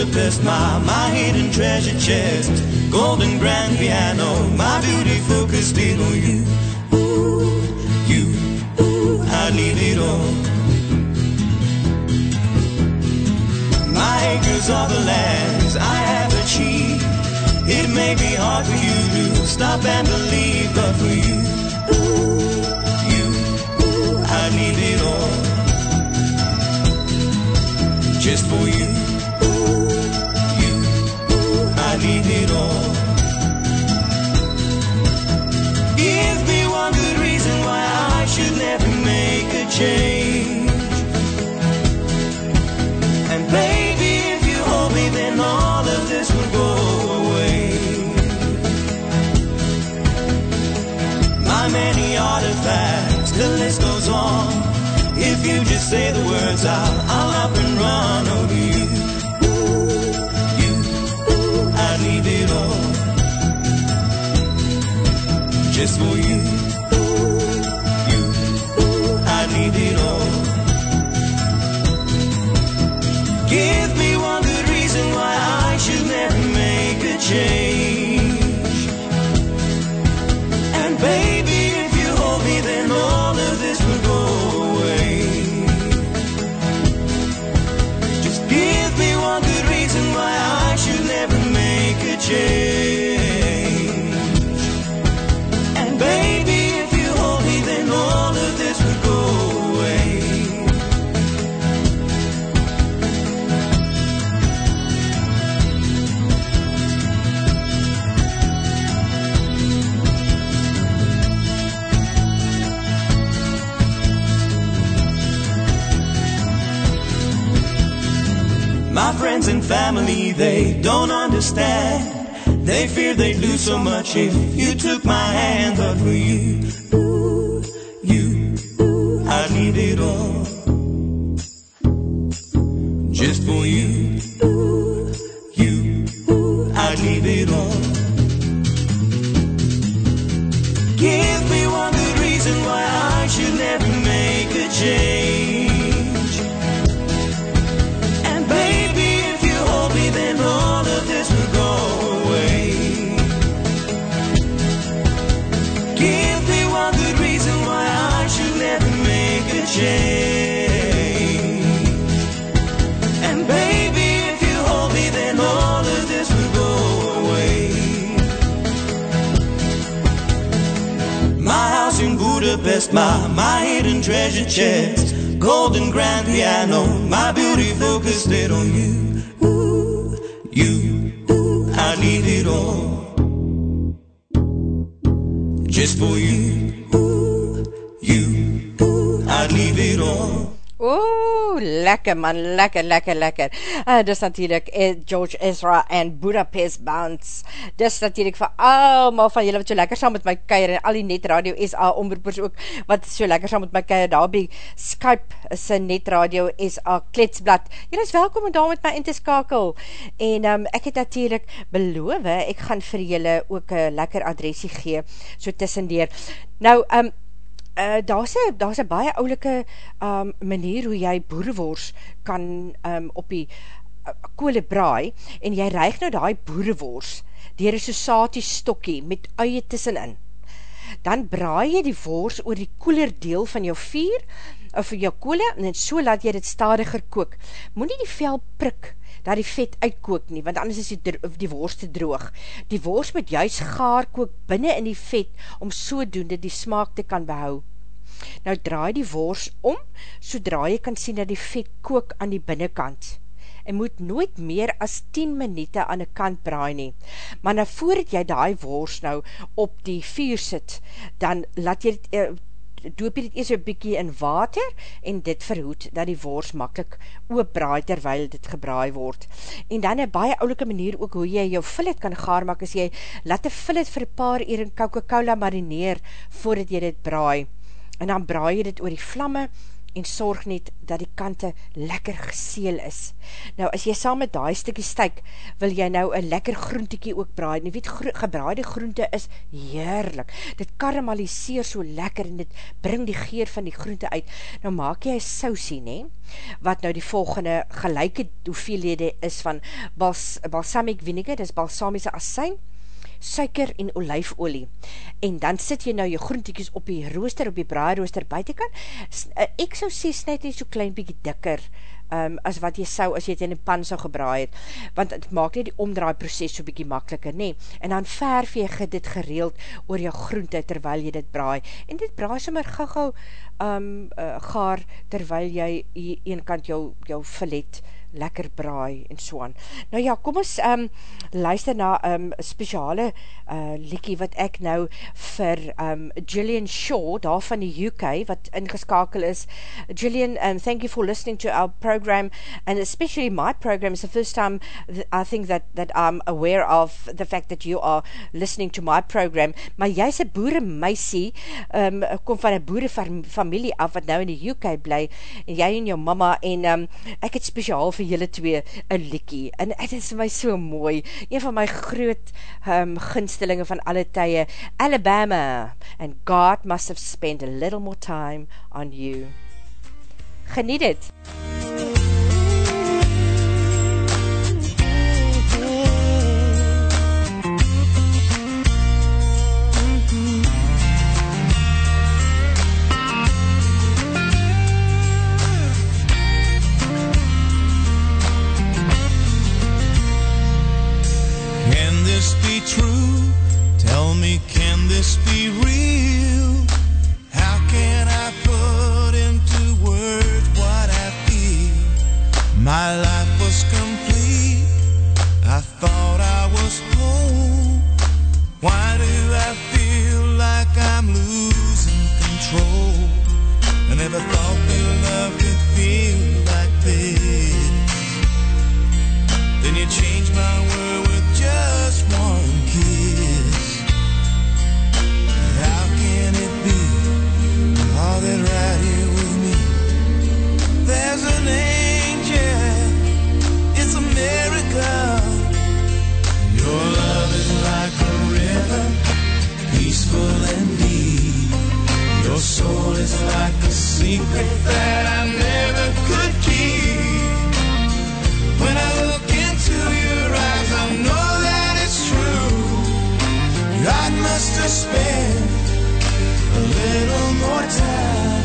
Budapest, my, my hidden treasure chest, golden grand piano, my beautiful Castillo, you, ooh, you, ooh, I need it all. My acres are the lands I have achieved. It may be hard for you to stop and believe, but for you, change. And baby, if you hold me, then all of this will go away. My many artifacts, the list goes on. If you just say the words out, I'll up and run over you. You, ooh, I need it all. Just for you. They don't understand. They fear they'd lose so much if you took my hand. But for you, My, my hidden treasure chest, golden grand piano, my beautiful on you, lekker man, lekker, lekker, lekker. Uh, dis natuurlijk eh, George Ezra en Budapest Bounce. Dis natuurlijk vir allemaal van julle wat so lekker saam met my keir en al die net radio SA omroepers ook wat so lekker saam met my keir daar by Skype is net radio SA kletsblad. Julle is welkom om daar met my in te skakel. En um, ek het natuurlijk beloof, ek gaan vir julle ook een lekker adresie gee, so tussendeer. Nou, um, Uh, daar's een daar een baie oulike um, manier hoe jy boerewors kan um, op die uh, koole braai en jy reig nou die boerewors dier een sosatie stokkie met uie tussenin. Dan braai jy die wors oor die koeler deel van jou vier of jou koole en so laat jy dit stadiger kook. Moe nie die vel prik dat die vet uitkook nie, want anders is die, die worst droog. Die worst moet juist gaar kook binnen in die vet, om sodoende die smaak te kan behou. Nou draai die worst om, sodra jy kan sien dat die vet kook aan die binnenkant. En moet nooit meer as 10 minute aan die kant braai nie. Maar nou voordat jy die worst nou op die vuur sit, dan laat jy dit, doop jy dit eers een bykie in water en dit verhoed dat die wors makkelijk oopbraai terwyl dit gebraai word. En dan een baie oulike manier ook hoe jy jou fillet kan gaar maak as jy laat die fillet vir paar uur in Coca-Cola marineer voordat jy dit braai. En dan braai jy dit oor die vlamme en sorg net dat die kante lekker geseel is. Nou, as jy saam met die stikkie stuik, wil jy nou een lekker groentekie ook braai. En jy weet, gro gebraaide groente is heerlik. Dit karamaliseer so lekker en dit bring die geer van die groente uit. Nou maak jy een sausie, ne? Wat nou die volgende gelijke hoeveelhede is van bals balsamic vinegar, dit is balsamiese asijn, suiker en olijfolie. En dan sit jy nou jou groentekies op die rooster, op die braai rooster buitenkant. Eh, ek sou sê, snijd jy so klein bykie dikker, um, as wat jy sou, as jy het in die pan sou gebraai het, want het maak nie die omdraai proces so bykie makkeliker, nee, en dan verf jy dit gereeld oor jou groente, terwyl jy dit braai, en dit braai sommer gauw um, uh, gaar, terwyl jy een kant jou, jou filet lekker braai en so aan. Nou ja, kom ons um, luister na um, speciale uh, liekie wat ek nou vir um, Gillian Shaw, daar van die UK, wat ingeskakel is. Gillian, um, thank you for listening to our program, and especially my program, it's the first time that I think that, that I'm aware of the fact that you are listening to my program, maar jy is een boere meisie, um, kom van een boere familie af, wat nou in die UK bly, en jy en jou mama, en um, ek het speciaal vir vir julle twee een liekie, en het is my so mooi, een van my groot um, gunstelinge van alle tye, Alabama, and God must have spent a little more time on you. Geniet het! This be real? How can I put into words what I feel? My life was complete. I thought I was whole. Why do I feel like I'm losing control? I never thought that love could feel like this. Then you changed There's an angel. It's a miracle. Your love is like a river, peaceful and deep. Your soul is like a secret that I never could keep. When I look into your eyes, I know that it's true. God must have spent a little more time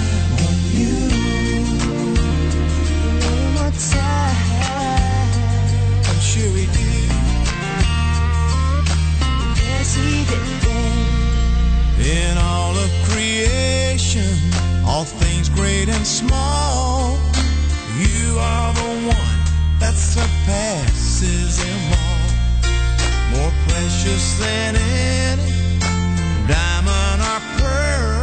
In all of creation, all things great and small, you are the one that surpasses them all more precious than any diamond or pearl.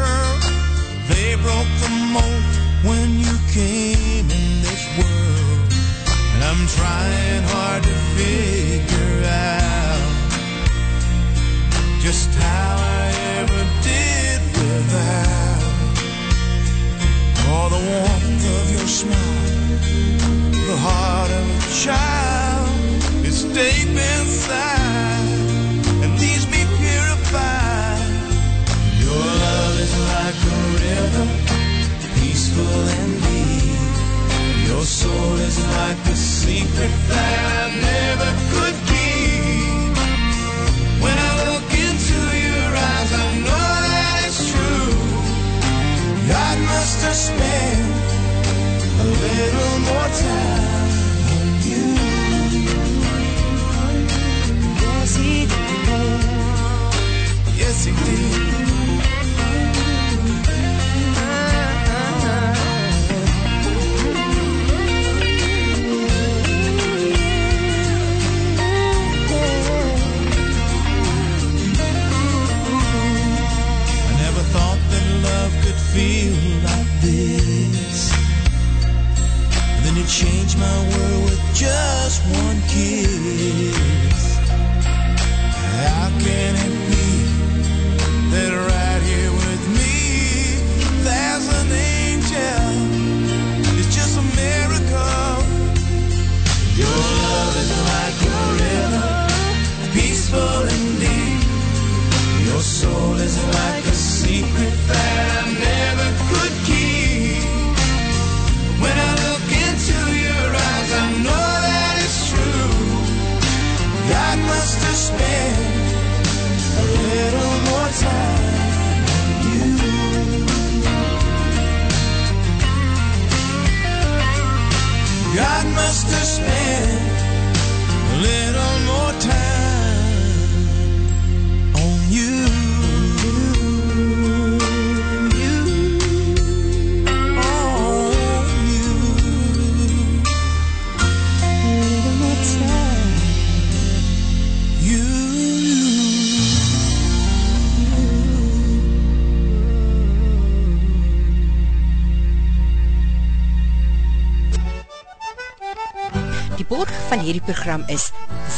Hierdie program is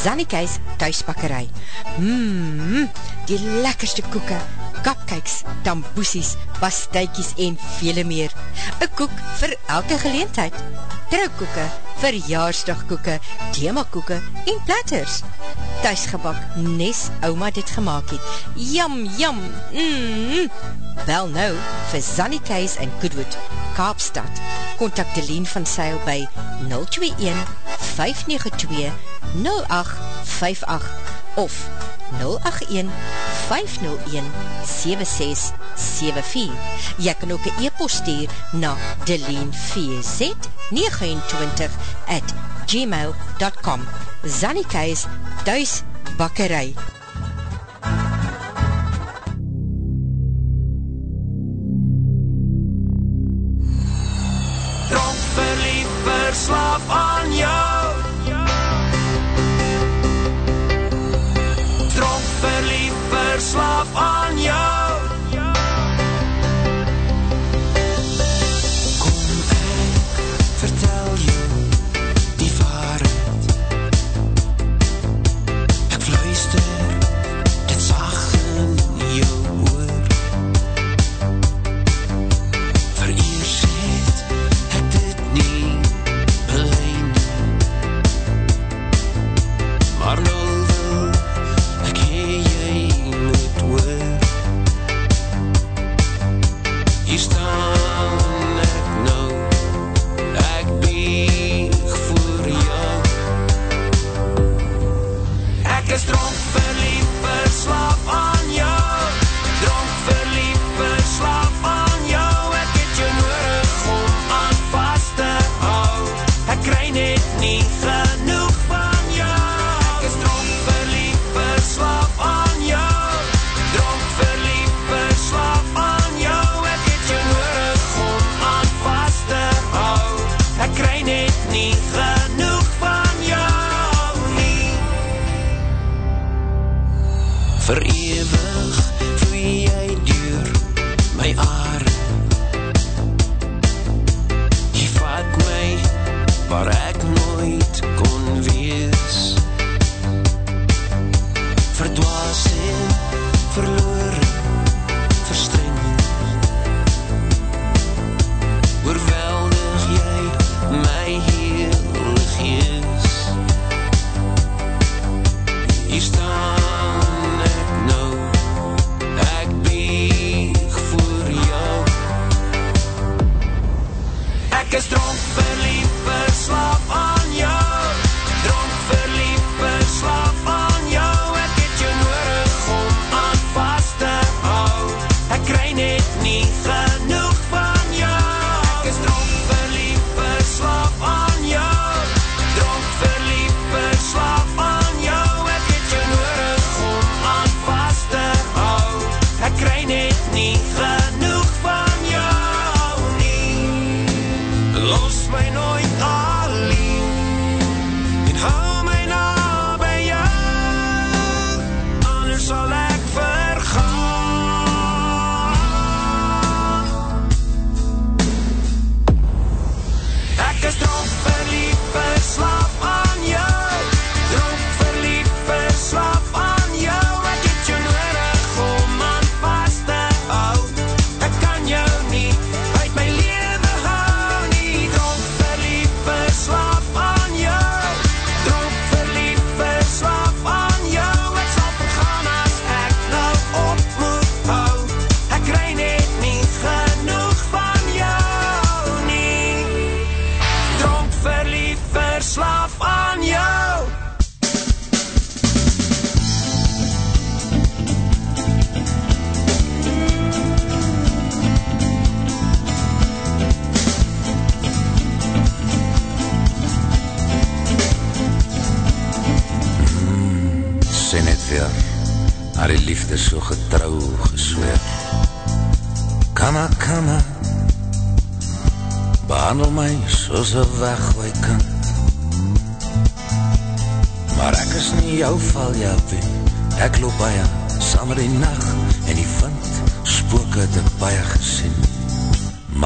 Zannikeis Thuisbakkerij. Mmm, die lekkerste koeken, kapkijks, tamboesies, pasteikies en vele meer. Een koek vir elke geleentheid. Trouwkoeken, verjaarsdagkoeken, themakoeken en platters. Thuisgebak, nes oma dit gemaakt het. Jam, jam, mmm. Bel nou vir Zannikeis in Goodwood, Kaapstad. Contact Deleen van Seil by 021 592 0858 of 081 501 7674. Jy kan ook een e-post stuur na deleenvz29 at gmail.com Zannikeis Thuis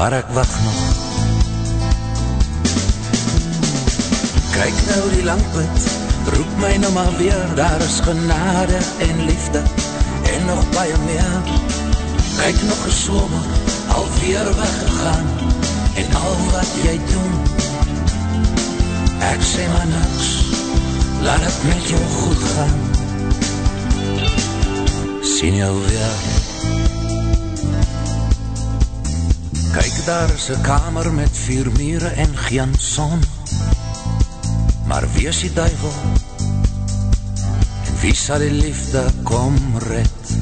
Maar ek wacht nog. Kijk nou die langpunt, roep my nou maar weer, daar is genade en liefde, en nog baie meer. Kijk nog een somer, alweer weggegaan, en al wat jy doen, ek sê maar niks, laat het met jou goed gaan. Sien jou weer. Kijk daar is een kamer met vier mure en geen son, maar wie is die duivel? En wie sal die liefde kom red?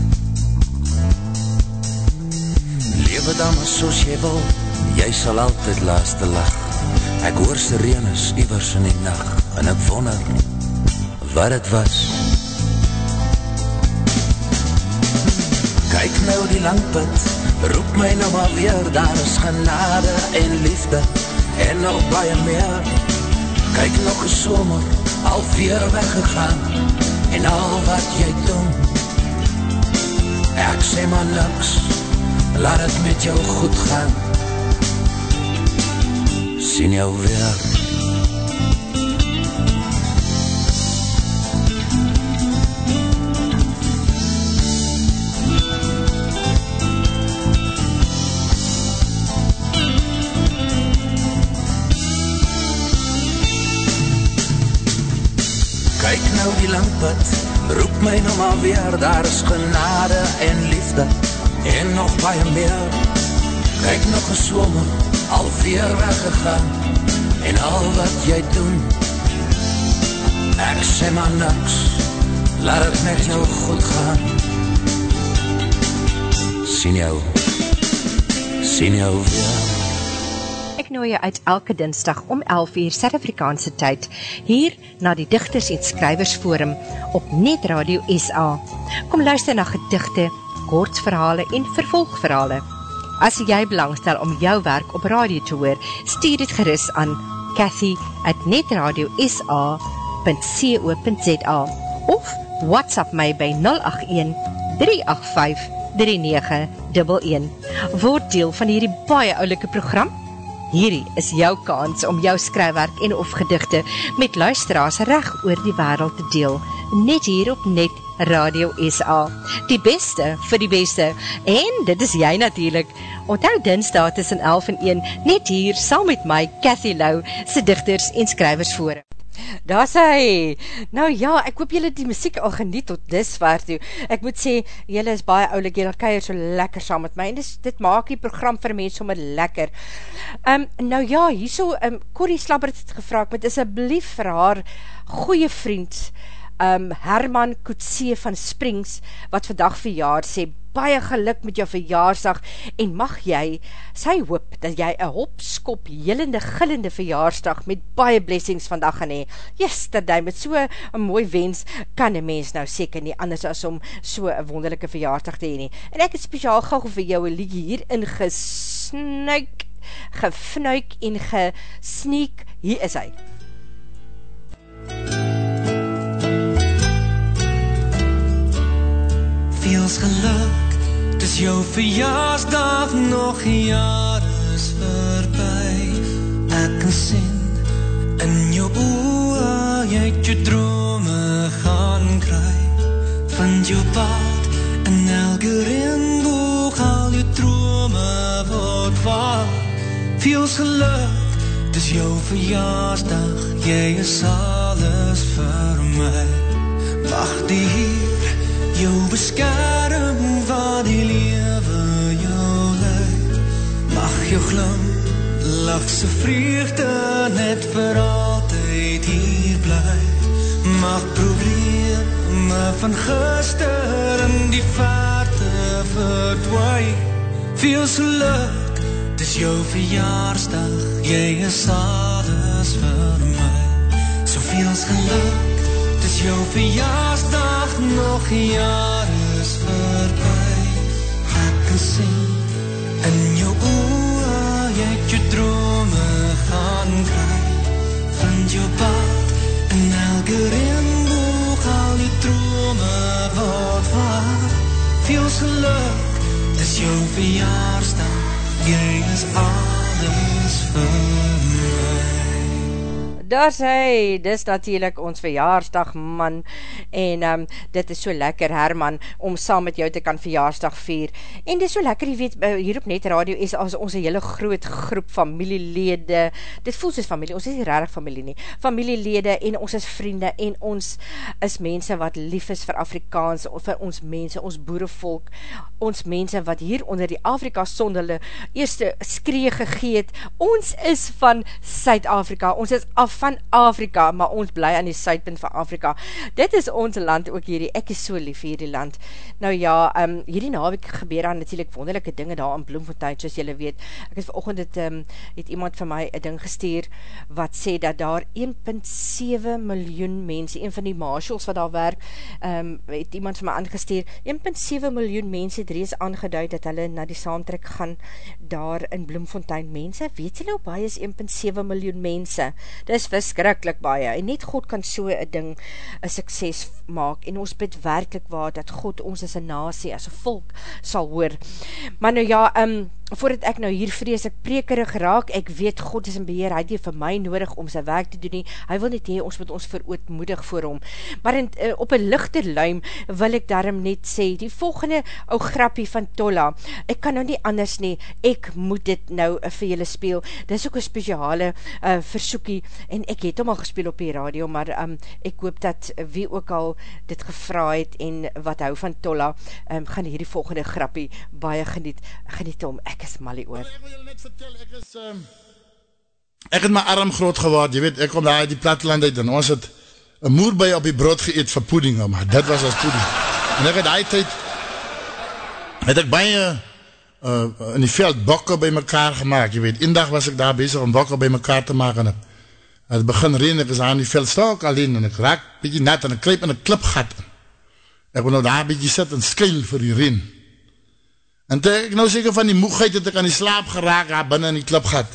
Lewe maar soos jy wil, jy sal altyd laaste lach. Ek hoor sirenes iwers in die nacht, en ek wonder wat het was. Kyk nou die langpad, roep my nou maar weer, daar is genade en liefde, en nog baie meer. Kyk nog een somer, alweer weggegaan En al wat jy doen. Ek sê maar niks Laat het met jou goed gaan. Sien jou weer die langpad Roep my nou maar weer Daar is genade en liefde En nog baie meer. Kijk nog een somer Alweer weggegaan En al wat jy doen Ek sê maar niks Laat het met jou goed gaan. Sien jou Sien jou weer Ek nooi jou uit elke dinsdag om 11 uur Suid-Afrikaanse tyd hier na die Digters en Skrywers Forum op Net Radio SA. Kom luister na gedigte, kortverhale en vervolgverhale. As jy belangstel om jou werk op radio te hoor, stuur dit gerus aan Cathy at netradiosa.co.za of WhatsApp my by 081 385 3911. Word deel van hierdie baie oulike program Hierdie is jou kans om jou skrywerk en of gedigte met luisteraars reg oor die wereld te deel. Net hier op Net Radio SA. Die beste vir die beste. En dit is jy natuurlijk. Onthou dinsdag tussen 11 en 1 net hier saam met my Cathy Lou se digters en skrywers voor. Daar sy, nou ja, ek hoop jylle die muziek al geniet tot dis waar toe. Ek moet sê, jylle is baie oulik, jylle keier so lekker saam met my, en dis, dit maak die program vir mens sommer lekker. Um, nou ja, hier so, um, Corrie Slabbert het gevraag, met asjeblief vir haar goeie vriend, um, Herman Koetsee van Springs, wat vandag verjaar, sê, baie geluk met jou verjaarsdag, en mag jy, sy hoop, dat jy een hopskop, jelende, gillende verjaarsdag, met baie blessings vandag gaan hee, yes, dat jy met so een mooi wens, kan een mens nou seker nie, anders as om so een wonderlijke verjaarsdag te hee nie, en ek het speciaal gauw vir jou een liedje hier in gesnuik, gefnuik en gesneek, hier is hy. Feels geluk Dis jou verjaarsdag nog jaar is voorbij Ek kan sien in jou oe Jy het jou drome gaan kry. Vind jou pad in elke ringboog Al jou drome word waar. Feels geluk Dis jou verjaarsdag Jy is alles vir my. Wacht die hier jou beskerm die lewe jou leid. Mag jou glim, lachse vreugde net vir altyd hier bly. Mag probleme van gister in die verte verdwaai. Veel geluk, dis jou verjaarsdag, jy is alles vir my. Soveels geluk, dis jou verjaarsdag, nog is voorbij Kan sien in jou oor Jy het jou drome gaan kry Vind jou pad in elke rinboog Al die drome wat waar Veels geluk, dis jou verjaarsdag Jy is alles vir my daar sê, dis natuurlijk ons verjaarsdag man, en um, dit is so lekker Herman, om saam met jou te kan verjaarsdag vier, en dit is so lekker, jy weet, hier op Net Radio is as ons een hele groot groep familielede, dit voel soos familie, ons is nie rarig familie nie, familielede, en ons is vriende, en ons is mense wat lief is vir Afrikaans, vir ons mense, ons boerevolk, ons mense wat hier onder die Afrika sondele eerste skree gegeet, ons is van Suid-Afrika, ons is af van Afrika, maar ons bly aan die suidpunt van Afrika. Dit is ons land ook hierdie, ek is so lief hierdie land. Nou ja, um, hierdie naweek gebeur daar natuurlijk wonderlijke dinge daar in Bloemfontein, soos julle weet. Ek het verochtend het, um, het iemand van my een ding gestuur, wat sê dat daar 1.7 miljoen mense, een van die marshals wat daar werk, um, het iemand van my aangestuur, 1.7 miljoen mense het reeds aangeduid, dat hulle na die saamtrek gaan, daar in Bloemfontein. Mense, weet julle hoe baie is 1.7 miljoen mense? Dit verskrikkelijk baie, en net God kan so een ding, een sukses maak, en ons bid werkelijk waar, dat God ons as een nasie, as een volk, sal hoor. Maar nou ja, um, voordat ek nou hier vrees, ek prekerig raak, ek weet God is in beheer, hy het vir my nodig om sy werk te doen nie, hy wil net hee, ons moet ons verootmoedig voor hom. Maar in, uh, op een lichter luim, wil ek daarom net sê, die volgende ou grappie van Tolla, ek kan nou nie anders nie, ek moet dit nou uh, vir julle speel, dit is ook een speciale uh, versoekie, en ek het hom al gespeel op die radio, maar um, ek hoop dat wie ook al dit gevra het, en wat hou van Tolla, um, gaan hierdie volgende grappie baie geniet, geniet om, ek ek is malie oor. Ek wil net is, my arm groot gewaard, jy weet, ek kom daar uit die platteland uit, en ons het een moerbui op die brood geëet vir poeding, maar dit was as poeding. En ek het die tijd, het ek baie uh, in die veld bokke by mekaar gemaakt, jy weet, indag was ek daar bezig om bokke by mekaar te maak, en ek, het begin reen, ek aan die veld stok alleen, en ek raak bykie net, en ek kryp in een klipgat, ek wil nou daar bykie sit, en skuil vir die reen, En toe ek nou seker van die moegheid het ek aan die slaap geraak daar binnen in die klipgat.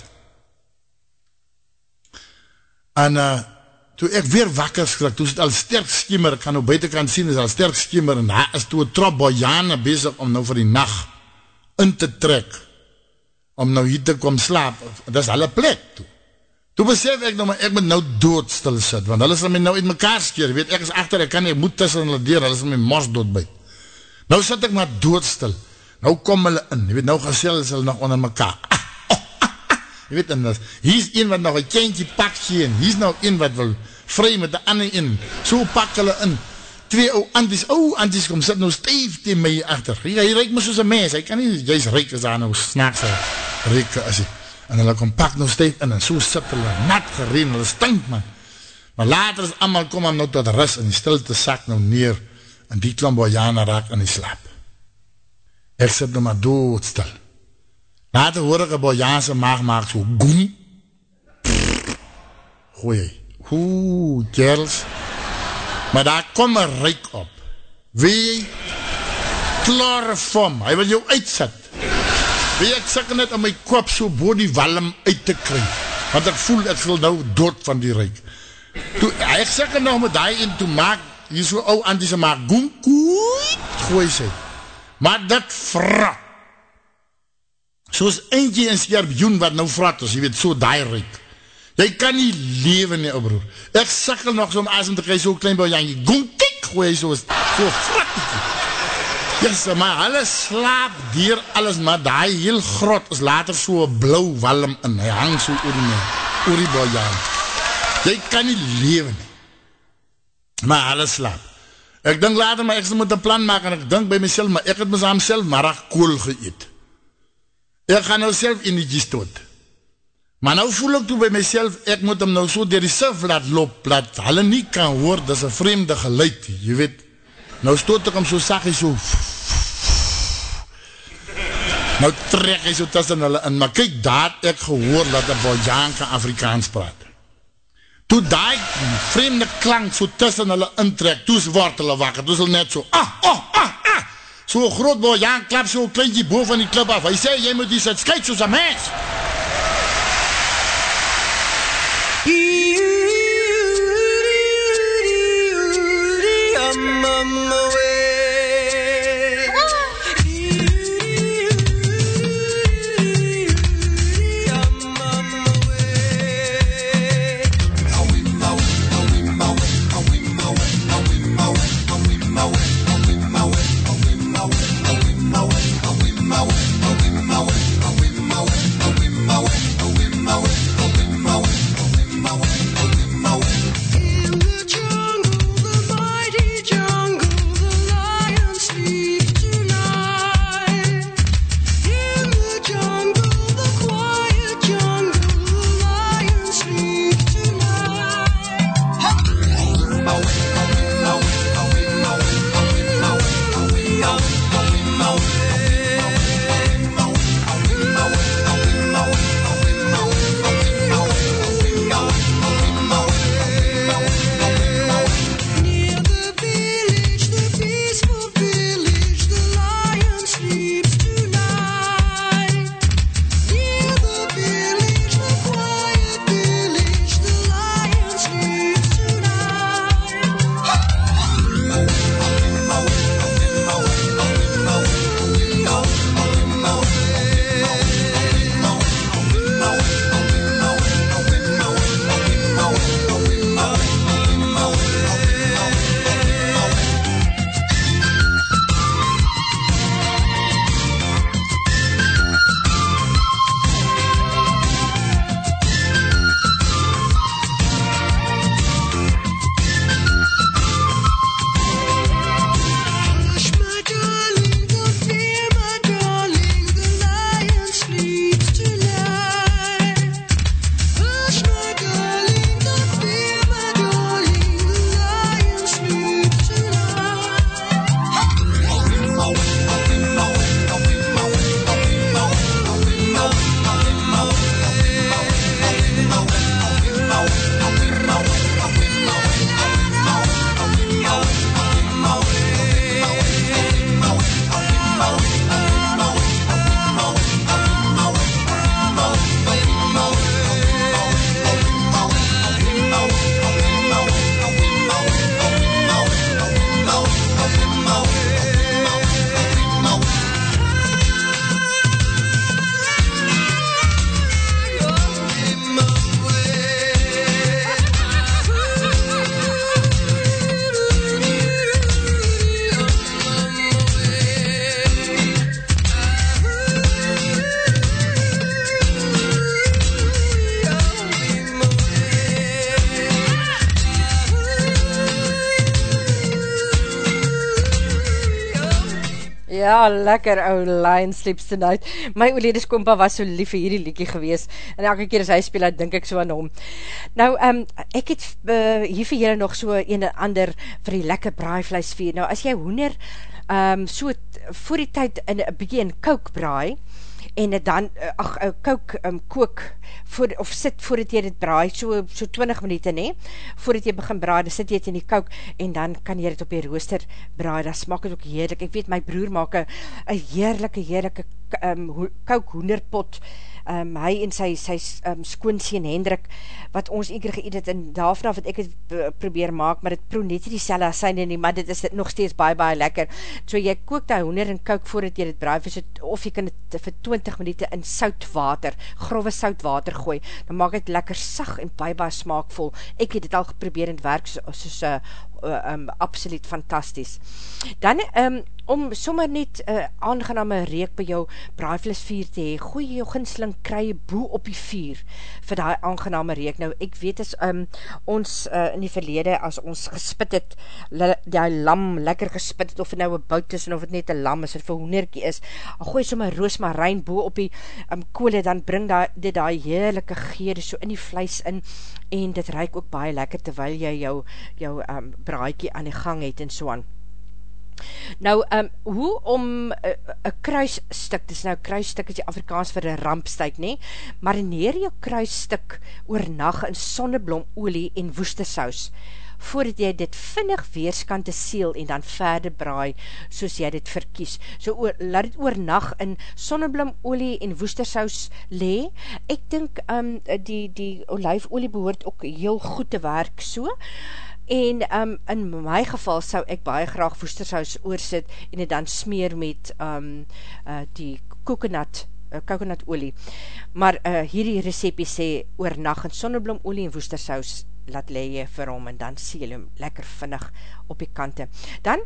En uh, toe ek weer wakker skrik, toe is het al sterk skimmer, ek kan nou buiten kan sien, is al sterk skimmer, en daar is toe een trop bojane bezig om nou vir die nacht in te trek, om nou hier te kom slaap, dat is alle plek toe. Toe besef ek nou, maar ek moet nou doodstil sit, want hulle sal my nou in mekaar skeer, weet, ek is achter, ek kan nie, ek moet tussen hulle deur, hulle sal my mors doodbuit. Nou sit ek maar doodstil, Nou kom hulle in, jy weet, nou gesel is hulle nog onder mekaar. Ah, ah, ah. Jy weet, en hier is een wat nog een kindje pak geen, hier is nou een wat wil vry met die ander in. So pak hulle in. Twee ou anties, ou anties kom sit nou stijf tegen my achter. Hy, hy reik my soos een mens, hy kan nie, jy is reik as daar nou snaakse reik as hy. En hulle kom pak nou stijf in, en so sit hulle nat gereen, hulle stink man. Maar later is allemaal kom hem nou tot rust, en die stilte sak nou neer, en die klambojane raak in die slaap. Ek sit nou maar doodstil. Later hoor ek een Bojaanse maag maak so goem. Goeie. Oeh, kerels. Maar daar kom een reik op. Wie? Chloroform. Hy wil jou uitsit. Wie ek sikker net in my kop so boor die walm uit te kry. Want ek voel ek wil nou dood van die reik. Toe, ek sikker nog met die in toe maak, hier so ou antie se maak, goem, koei, gooi sy maar dit vrat. Soos eentje in skerpioen wat nou vrat is, jy weet, so die reik. Jy kan nie leven nie, broer. Ek sikkel nog so om asem te kry, so klein bouw, jy goen kik, gooi so, so vrat. Yes, maar hulle slaap dier alles, maar die heel grot is later so blauw walm in, hy hang so oor die, oor die bouw, jy kan nie leven nie. Maar hulle slaap. Ek dink later, maar ek moet een plan maak, en ek dink by myself, maar ek het myself self marag kool geëet. Ek gaan nou self energies tot. Maar nou voel ek toe by myself, ek moet hem nou so dier die sif laat loop, laat hulle nie kan hoor, dat is een vreemde geluid, jy weet. Nou stoot ek hem so sagie so, nou trek hy so tussen hulle in, maar kyk, daar ek gehoor, dat die Bojanka Afrikaans praat. Toe die vreemde klank so tussen hulle intrek, toe word hulle wakker, toe is net so, ah, oh, ah, ah, so groot boy, Jan klap so kleintje boven die klip af, hy sê, jy moet die sit. Skyt soos een mens. Lekker ou Lion Sleeps Tonight. My oorledeskompa was so lief vir hierdie liedjie gewees. En elke keer as hy speel, dink ek so aan hom. Nou, um, ek het uh, hier vir julle nog so een en ander vir die lekker braaivleis vier. Nou, as jy hoender um, so voor die tyd in 'n bietjie in kook braai, en het dan, ag, uh, kook, um, kook, voor, of sit voordat jy dit braai, so, so 20 minute, nee, voordat jy begin braai, dan sit jy het in die kook, en dan kan jy dit op die rooster braai, dan smaak het ook heerlik, ek weet, my broer maak een heerlijke, heerlijke um, ho kook hoenderpot, um, hy en sy, sy um, skoonseen Hendrik, wat ons een keer geëet het, en daarvan wat ek het uh, probeer maak, maar het proe net die selle as syne nie, maar dit is nog steeds baie, baie lekker. So jy kook die hoender en kook voordat jy dit braai, vir so, of jy kan het vir 20 minute in sout water, grove sout water gooi, dan maak het lekker sag en baie, baie smaakvol. Ek het dit al geprobeer in het werk, soos, soos uh, uh, um, absoluut fantasties. Dan, um, om sommer net uh, aangename reek by jou braaivlees vuur te hee, gooi jou ginsling krye boe op die vuur vir die aangename reek. Nou, ek weet as um, ons uh, in die verlede, as ons gespit het, die lam lekker gespit het, of het nou een bout is, of het net een lam is, of een hoenerkie is, gooi sommer roosmarijn boe op die um, koole, dan bring die, dit die heerlijke geer so in die vlees in, en dit ruik ook baie lekker, terwyl jy jou, jou um, braaiekie aan die gang het, en so aan. Nou, um, hoe om een uh, kruisstuk, dis nou kruisstuk is die Afrikaans vir een rampstuik, nie? Marineer jou kruisstuk oornag in sonneblomolie en woestersaus, voordat jy dit vinnig weerskant te seel en dan verder braai, soos jy dit verkies. So oor, laat dit oornag in sonneblomolie en woestersaus lee. Ek dink um, die, die olijfolie behoort ook heel goed te werk so, en um, in my geval sou ek baie graag woestersaus oorsit en het dan smeer met um, uh, die coconut uh, coconut olie maar uh, hierdie recepie sê oornag in sonneblomolie en woestersaus laat leie vir hom en dan sê jy hom lekker vinnig op die kante. Dan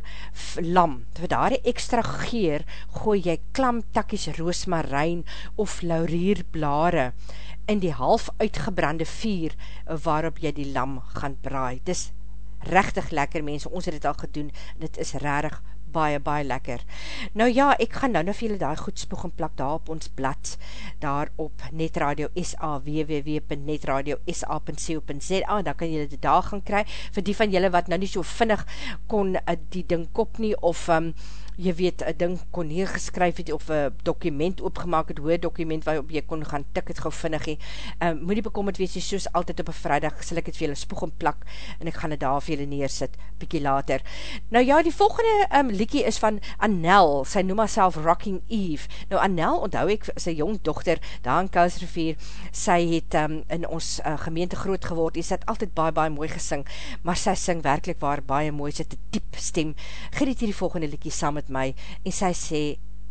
lam, vir daar die extra geer gooi jy klam takkies roosmarijn of laurierblare in die half uitgebrande vier waarop jy die lam gaan braai. Dis rechtig lekker mense, ons het het al gedoen, dit is rarig baie, baie lekker. Nou ja, ek gaan nou nou vir julle daar goed spoeg en plak daar op ons blad, daar op Netradio SA, www.netradio.sa.co.za, dan kan julle dit daar gaan kry, vir die van julle wat nou nie so vinnig kon uh, die ding kop nie, of um, jy weet, een ding kon hier geskryf het, of een document opgemaak het, hoe een document waarop jy kon gaan tik het gauw vinnig he. Um, moet nie bekommerd wees, soos altyd op een vrijdag, sal ek het vir julle spoeg en plak, en ek gaan het daar vir julle neersit, bykie later. Nou ja, die volgende um, liekie is van Annel, sy noem myself Rocking Eve. Nou Annel, onthou ek, sy jong dochter, daar in Kuilsrivier, sy het um, in ons uh, gemeente groot geword, en sy het altyd baie, baie mooi gesing, maar sy sing werkelijk waar baie mooi, sy het een diep stem. Geniet hier die volgende liekie saam met met my en sy sê,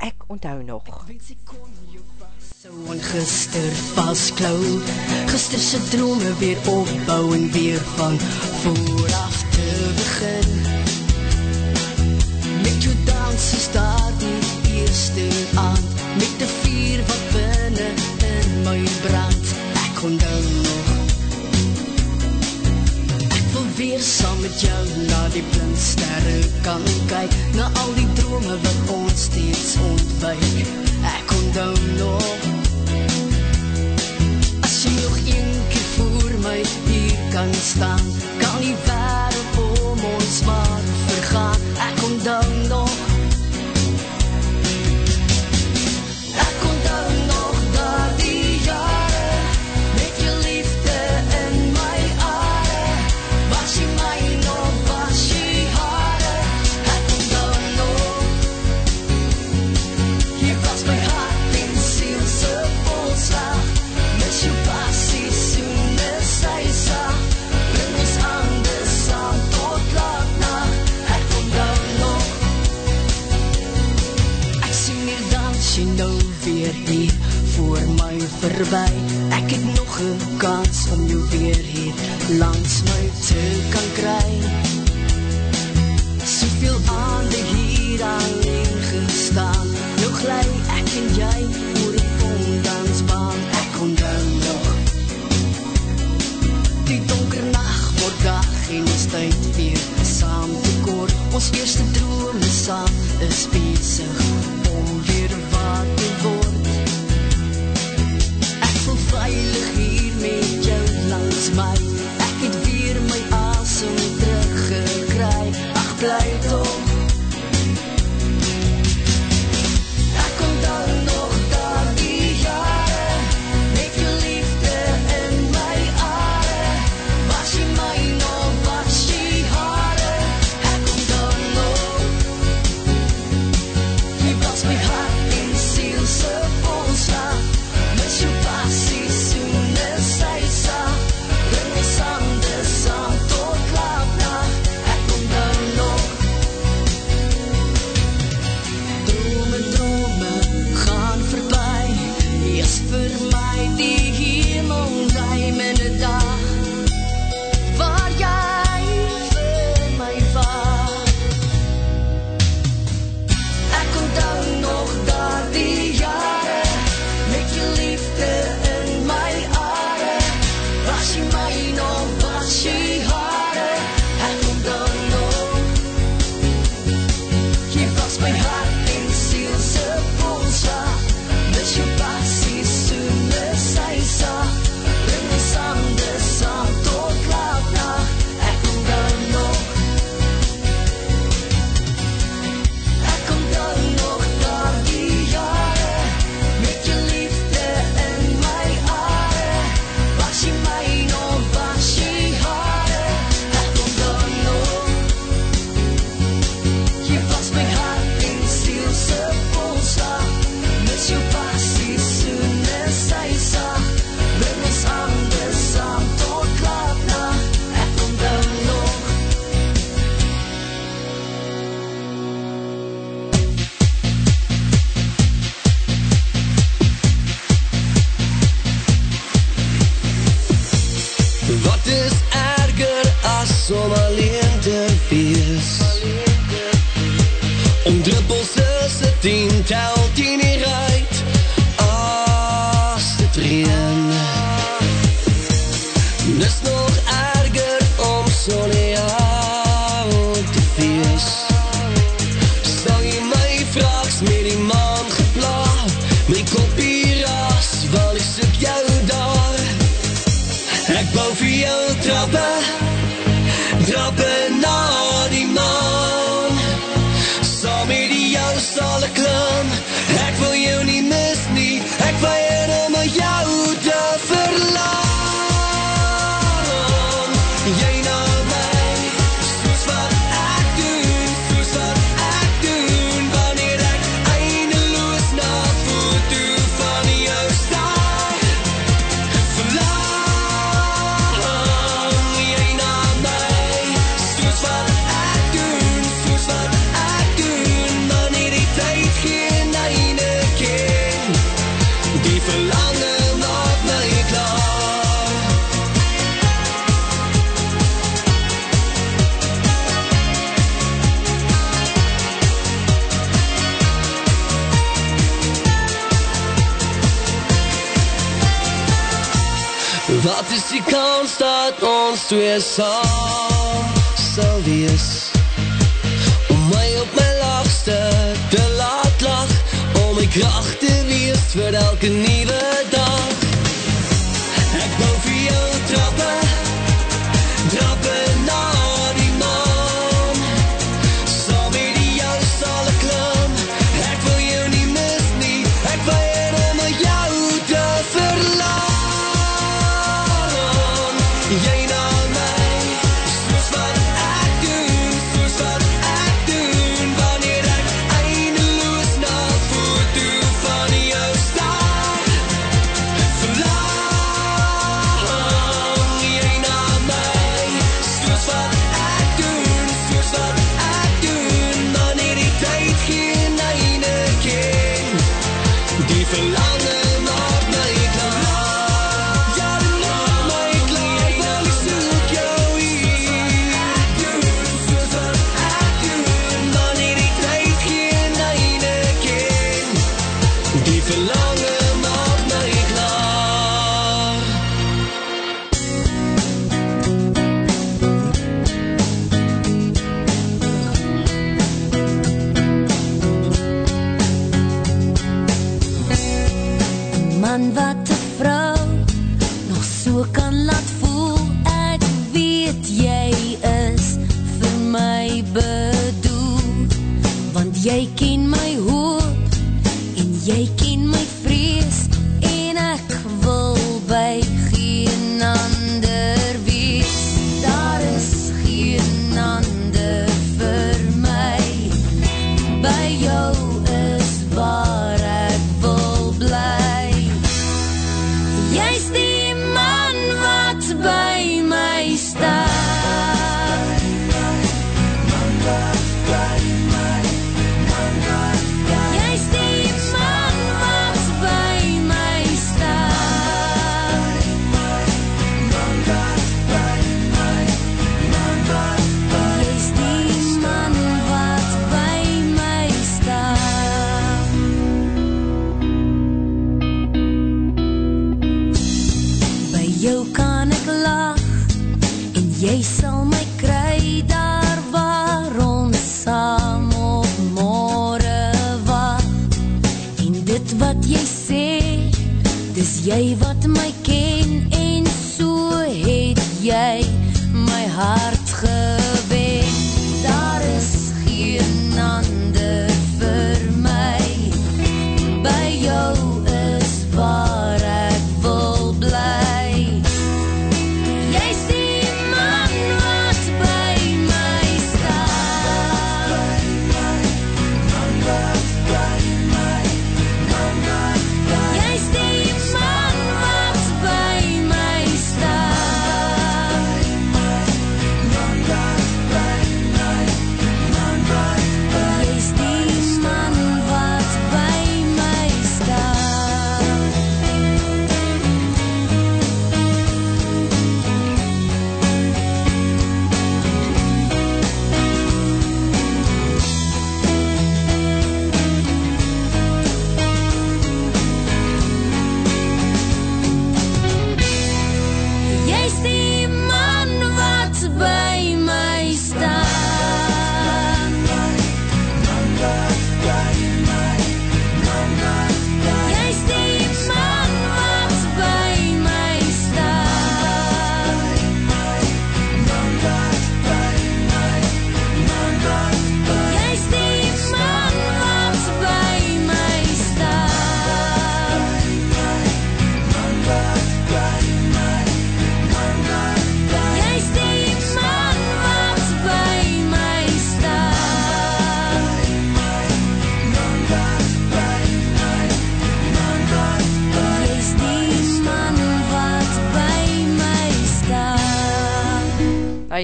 ek onthou nog. Ek weet sy kon jou vas, so en gister vastklauw, gister sy drome weer opbouw en weer van vooraf te begin. Met jou dans is daar die eerste aand, met die vier wat binnen in my brand, ek onthou nog. Weer saam met jou na die blindsterre kan kyk, na al die drome wat ons steeds ontwijk, ek onthou nog. As jy nog een keer voor my hier kan staan, kan die wereld om ons maar vergaan, ek onthou verby Ek het nog een kans om jou weer hier langs my te kan kry. Soveel aande hier alleen gestaan. Nou glij ek en jy oor die pondansbaan Ek onthou nog Die donker nacht word dag en ons tyd weer saam te koor Ons eerste drome saam is bezig my Ek het weer my asem teruggekry. Ach, bly toch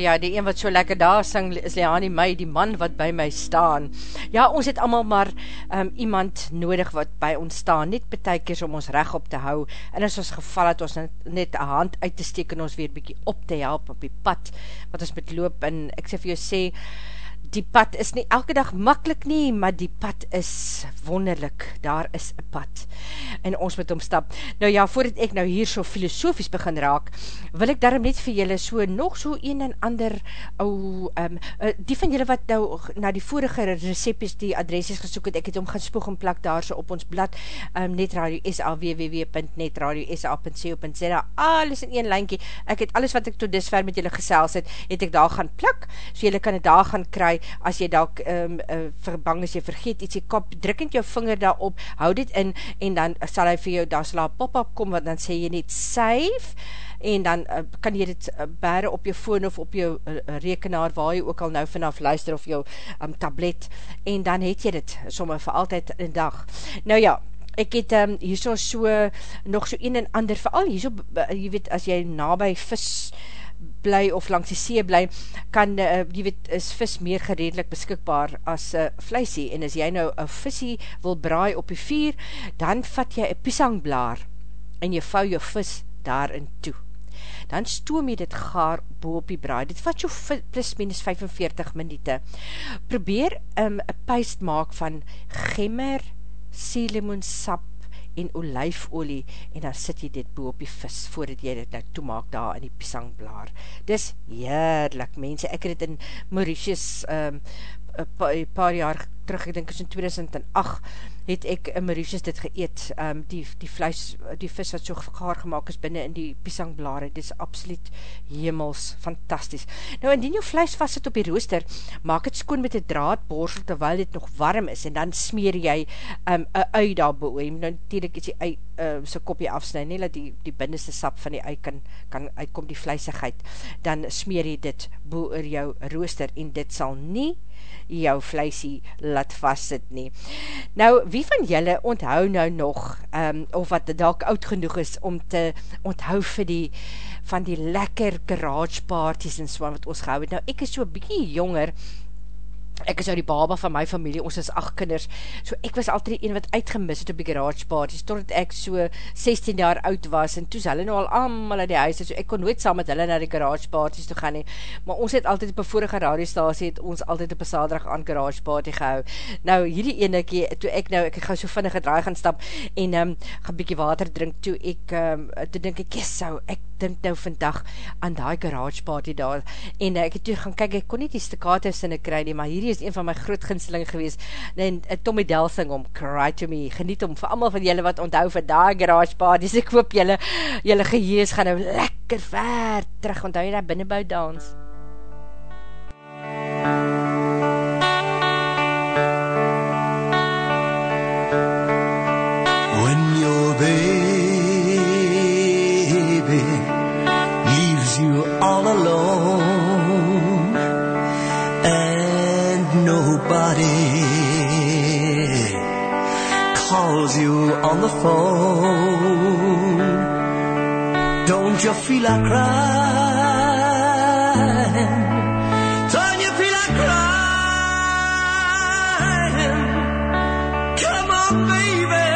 ja, die een wat so lekker daar sing is Leani my, die man wat by my staan. Ja, ons het allemaal maar um, iemand nodig wat by ons staan, net betekers om ons recht op te hou, en as ons geval het, ons net, net een hand uit te steek en ons weer bykie op te help op die pad, wat ons moet loop, en ek sê vir jou sê, die pad is nie elke dag makkelijk nie, maar die pad is wonderlik, daar is een pad, en ons moet omstap. Nou ja, voordat ek nou hier so filosofies begin raak, wil ek daarom net vir julle so, nog so een en ander, oh, um, uh, die van julle wat nou na die vorige recepties, die adressies gesoek het, ek het om gaan spoeg en plak daar so op ons blad, um, netradio sa, www.netradio.sa.co.za, alles in een lijnkie, ek het alles wat ek tot disver met julle gesels het, het ek daar gaan plak, so julle kan het daar gaan kry, as jy dalk um, uh, verbang is, jy vergeet iets, jy kop, drukkend jou vinger daarop, hou dit in, en dan sal hy vir jou, daar sal pop-up kom, want dan sê jy net save, en dan uh, kan jy dit uh, bere op jou phone of op jou uh, rekenaar, waar jy ook al nou vanaf luister, of jou um, tablet, en dan het jy dit, somme vir altyd in dag. Nou ja, ek het um, hier so so, nog so een en ander, vooral hier so, jy weet, as jy nabij vis, bly of langs die see bly, kan, uh, jy weet, is vis meer geredelik beskikbaar as uh, vleisie, en as jy nou een visie wil braai op die vier, dan vat jy een pisangblaar, en jy vou jou vis daarin toe. Dan stoom jy dit gaar bo op die braai, dit vat jou plus minus 45 minute. Probeer um, een puist maak van gemmer, sielemoensap, en olijfolie, en dan sit jy dit boe op die vis, voordat jy dit nou toemaak daar in die pisangblaar. Dis heerlik, mense, ek het het in Mauritius um, paar jaar terug, ek denk is in 2008, het ek in Mauritius dit geëet, um, die, die vlees, die vis wat so gaar gemaakt is binnen in die pisangblare, dit is absoluut hemels, fantastisch. Nou, indien jou vlees vast sit op die rooster, maak het skoon met die draad borsel, terwyl dit nog warm is, en dan smeer jy um, een ui daar boe, en nou natuurlijk is die ui uh, sy kopje afsnui, nie, dat die, die binnenste sap van die ui kan, kan uitkom die vleisigheid, dan smeer jy dit boe oor jou rooster, en dit sal nie jou vleisie laat vastsit nie. Nou, wie van julle onthou nou nog, um, of wat dalk oud genoeg is, om te onthou vir die, van die lekker garage parties en so wat ons gehou het. Nou, ek is so bykie jonger, ek is nou die baba van my familie, ons is acht kinders, so ek was altyd die een wat uitgemis het op die garage parties, totdat ek so 16 jaar oud was, en toes hulle nou al allemaal in die huis, so ek kon nooit saam met hulle na die garage parties toe gaan nie, maar ons het altyd op een vorige radiostasie, het ons altyd op een saadrig aan garage party gehou. Nou, hierdie ene keer, toe ek nou, ek gaan so vinnig gedraai gaan stap, en um, gaan bykie water drink, toe ek, um, toe denk ek, yes, so, ek dink nou vandag aan die garage party daar, en ek het toe gaan kyk, ek kon nie die stikate sinne kry nie, maar hierdie is een van my groot ginsteling gewees, en uh, Tommy Del sing om, Cry to Me, geniet om, vir allemaal van julle wat onthou vir die garage party, ek hoop julle, julle gehees gaan nou lekker ver terug, onthou jy daar binnenbouw dans. Calls you on the phone. Don't you feel like crying? Don't you feel like crying? Come on baby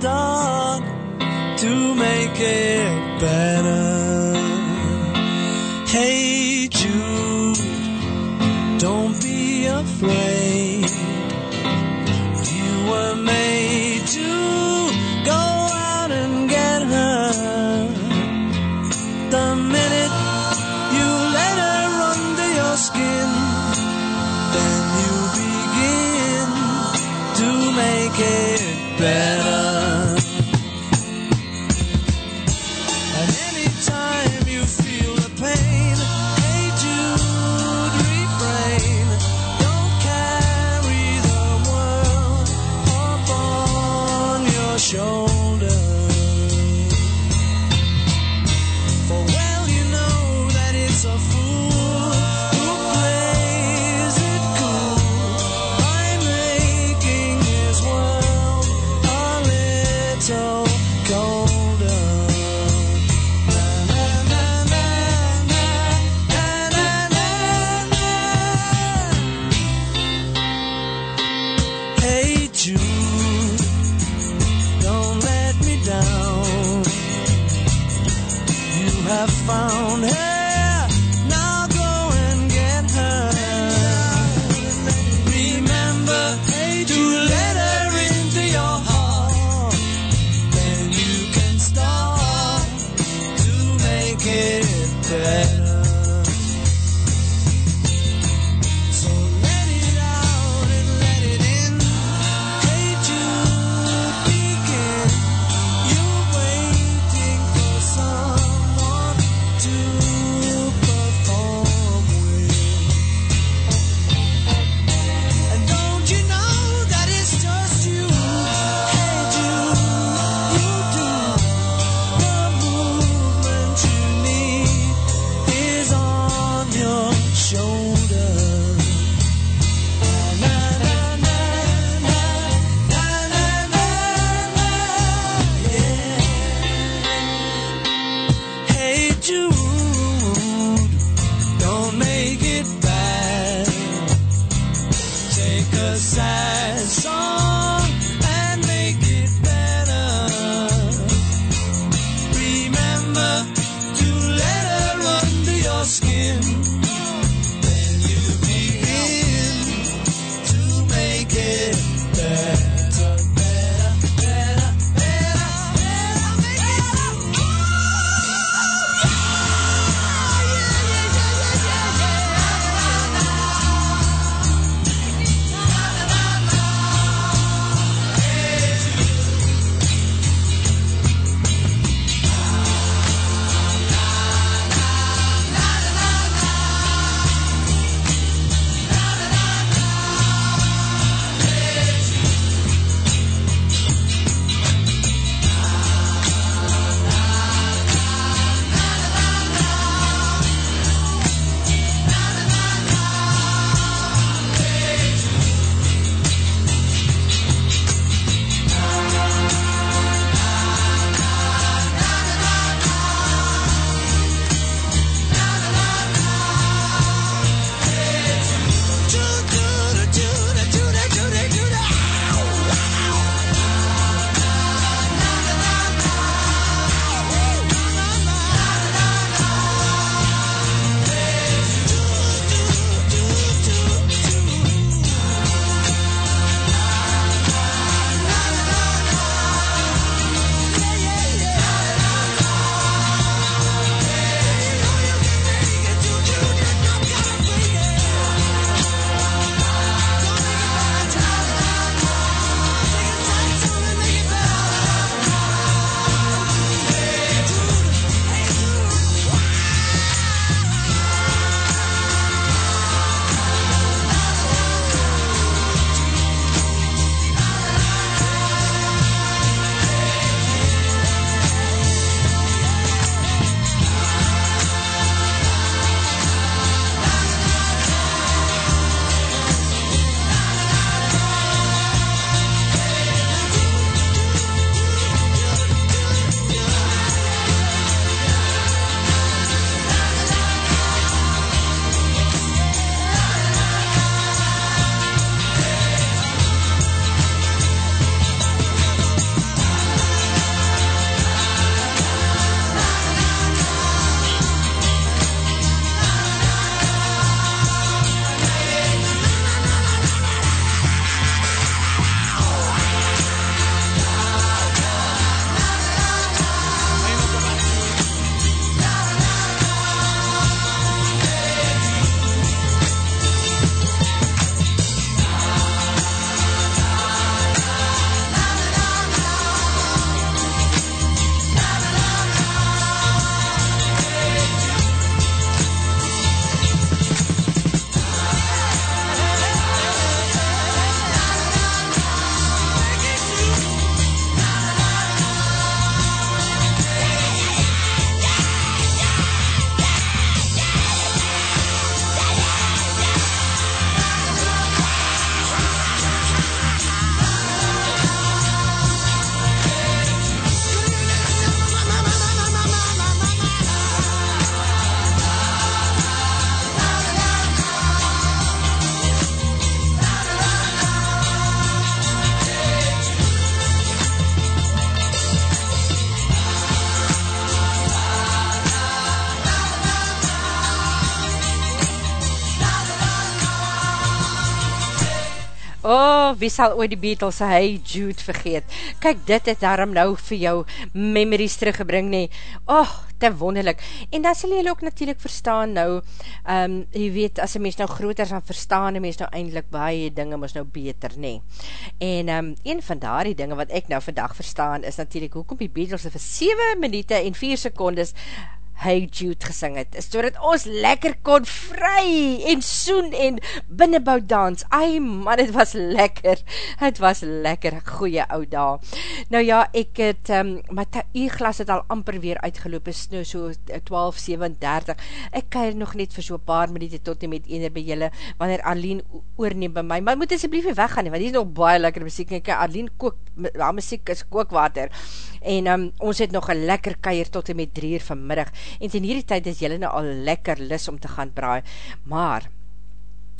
done to make it better. Hey Jude, don't be afraid. Wie sal ooit die Beatles Hey Jude vergeet? Kyk, dit het daarom nou vir jou memories teruggebring nie. Oh, te wonderlik. En dan sal jy ook natuurlijk verstaan nou, um, jy weet, as een mens nou groter gaan verstaan, een mens nou eindelijk baie dinge moes nou beter nie. En um, een van daar die dinge wat ek nou vandag verstaan, is natuurlijk hoekom die Beatles vir 7 minute en 4 secondes Hey Jude gesing het, so dat ons lekker kon vry en soen en binnenbouw dans. Ai man, het was lekker, het was lekker, goeie oud daar. Nou ja, ek het, um, my e-glas het al amper weer uitgeloop, is nou so 12.37, ek keir nog net vir so paar minuut tot en met ene by julle, wanneer Arlene oorneem by my, maar moet asjeblief weer weggaan, want die is nog baie lekker muziek, en kyk, Arlene kook, haar muziek is kookwater, en um, ons het nog een lekker keier tot en met drie uur vanmiddag, en ten hierdie tyd is jylle nou al lekker lis om te gaan braai, maar,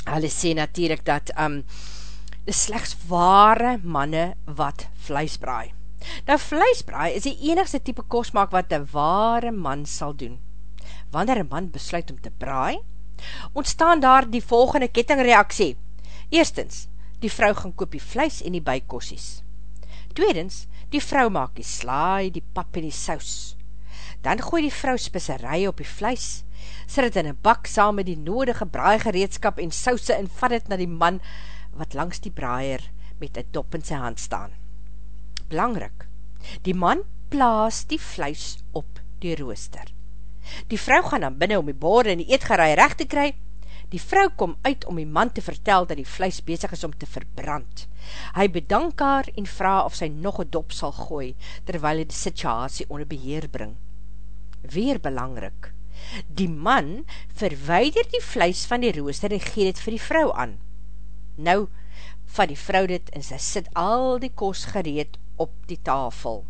hulle sê natuurlijk dat, um, is slechts ware manne wat vlees braai. Nou, vleesbraai is die enigste type kostmaak wat een ware man sal doen. Wanneer een man besluit om te braai, ontstaan daar die volgende kettingreaksie. Eerstens, die vrou gaan koop die vlees en die bykossies. Tweedens, die vrou maak die slaai, die pap en die saus dan gooi die vrou spisserij op die vlees, sit het in een bak saam met die nodige braaigereedskap en souse en vat het na die man wat langs die braaier met een dop in sy hand staan. Belangrik, die man plaas die vlees op die rooster. Die vrou gaan dan binnen om die borde en die eetgerei recht te kry, Die vrou kom uit om die man te vertel dat die vlees bezig is om te verbrand. Hy bedank haar en vraag of sy nog een dop sal gooi, terwyl hy die situasie onder beheer bring weer belangrik. Die man verweider die vleis van die rooster en gee dit vir die vrou aan. Nou, van die vrou dit en sy sit al die kos gereed op die tafel.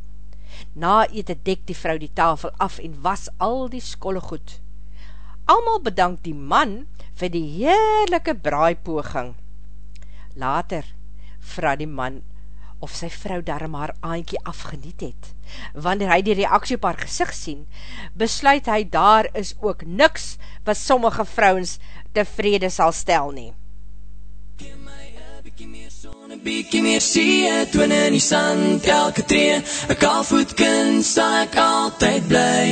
Na eet dek die vrou die tafel af en was al die skolle goed. Almal bedank die man vir die heerlijke braaipoging. Later vraag die man of sy vrou daarom haar aankie afgeniet het. Wanneer hy die reaksie op haar gezicht sien, besluit hy daar is ook niks wat sommige vrouwens tevrede sal stel nie. Beekie meer sê, twin in die sand, elke tree, een kalvoetkind sal ek altyd bly.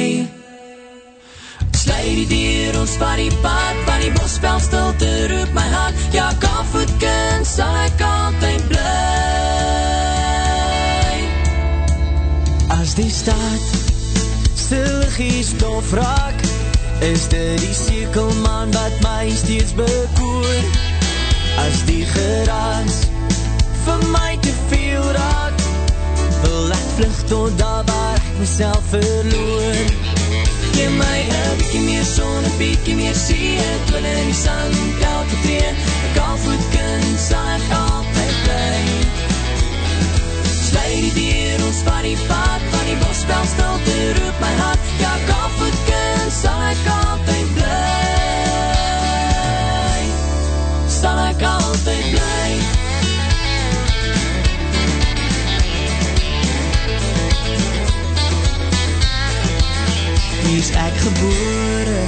Sluit die deur, ons pa die pad, pa die bospel stil te roep my hart, ja kalvoetkind sal ek altyd bly. As die stad stilgies dof raak is dit die cirkelman wat my steeds bekoor as die geraas vir my te veel raak wil ek vlug tot daar waar ek myself verloor Geef my een bykie meer son, een bykie meer see Het wil in die sand, elke tree Ek al voetkind, sal ek altyd blij. Sluit die deur, ons van die pad Van die bosbel stil te roep my hart. Ja, kofferkind, sal ek altyd bly Sal ek altyd Hier is ek gebore.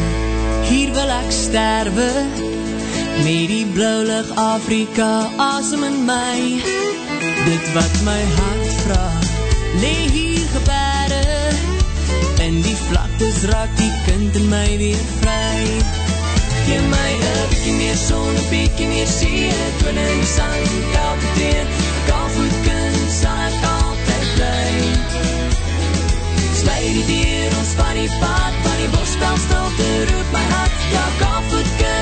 Hier wil ek sterwe. Met die blauwlig Afrika Asem in my. Dit wat my hart vraag Lee hier gebere. In die vlaktes raak die kind in my weer vry. Geef my een bykie meer son, een bykie meer see Twin in die sand, elke tree Kalvoet kind, sal Sluit die deur, ons van die pad Van die bospel stil te roep my hart. Ja, kalvoet kind,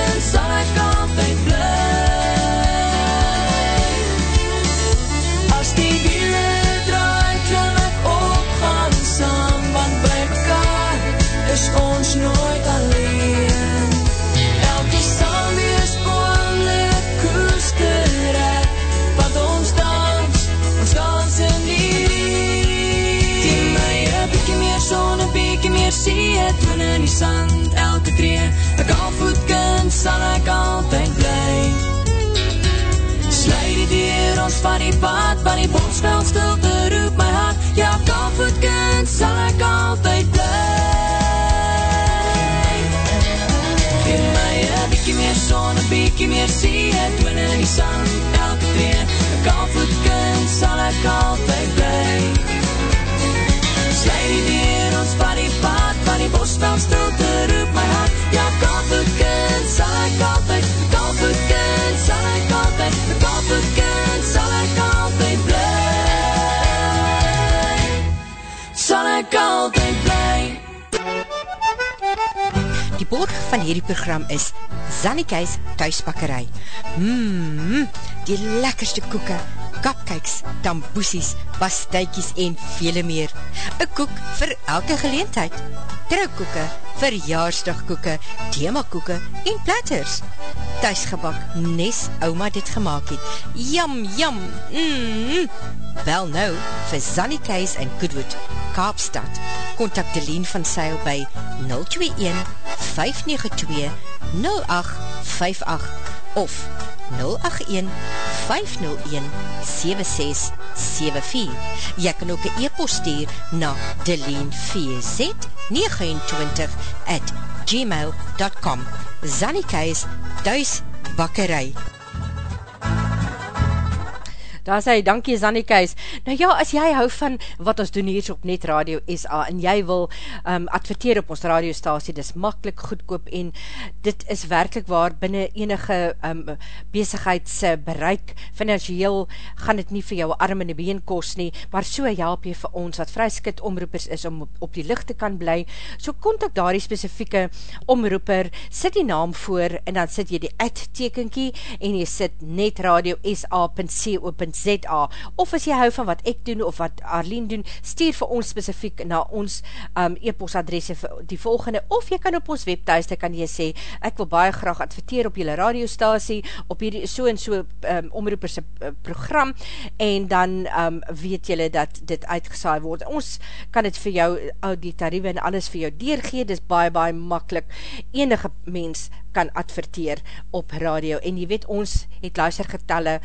sand, elke tree, ek alvoetkind sal ek altyd bly. Sluit die deur ons van die pad, van die bosveld stil te roep my hart, ja, ek alvoetkind sal ek altyd bly. Geen my een bykie meer son, een bykie meer see, het win in die sand, elke tree, ek alvoetkind sal ek altyd bly. Sluit die deur ons van die pad, staan stil te roep my hart. Ja, Kaapbekind sal hy kaap uit Kaapbekind sal hy kaap uit Kaapbekind sal hy kaap uit bly. Sal hy kaap uit bly. Die borg van hierdie program is Zannikeis Thuispakkerij. Mmm, die lekkerste koeken kapkijks, tamboesies, pasteikies en vele meer. Een koek vir elke geleentheid. Trouwkoeken, verjaarsdagkoeken, themakoeken en platters. Thuisgebak, nes oma dit gemaakt het. Jam, jam, mmm. Wel nou, vir Zannikeis en Goodwood, Kaapstad. Contact Deleen van Seil by 021 592 0858 of 081 501 7674. Jy kan ook een e-post stuur na deleenvz29 at gmail.com Zannikeis, thuis bakkerij. Daar sê, dankie Zannikeis. Nou ja, as jy hou van wat ons doen hier op Net Radio SA en jy wil um, adverteer op ons radiostasie, dis makkelijk, goedkoop en dit is werkelijk waar binnen enige um, bezigheidsbereik, financieel gaan dit nie vir jou arm die been kost nie, maar so help jy vir ons wat vryskit omroepers is om op, op die licht te kan bly. So kontak daar die specifieke omroeper, sit die naam voor en dan sit jy die ad tekenkie en jy sit netradio.sa.co.za ZA, of as jy hou van wat ek doen, of wat Arlene doen, stuur vir ons specifiek na ons um, e-post adresse vir die volgende, of jy kan op ons webthuis, dan kan jy sê, ek wil baie graag adverteer op jylle radiostasie, op hierdie so en so um, omroeperse uh, program, en dan um, weet jylle dat dit uitgesaai word. Ons kan dit vir jou, uh, die tariewe en alles vir jou deurgee, dit is baie, baie makkelijk. Enige mens kan adverteer op radio, en jy weet, ons het luistergetalle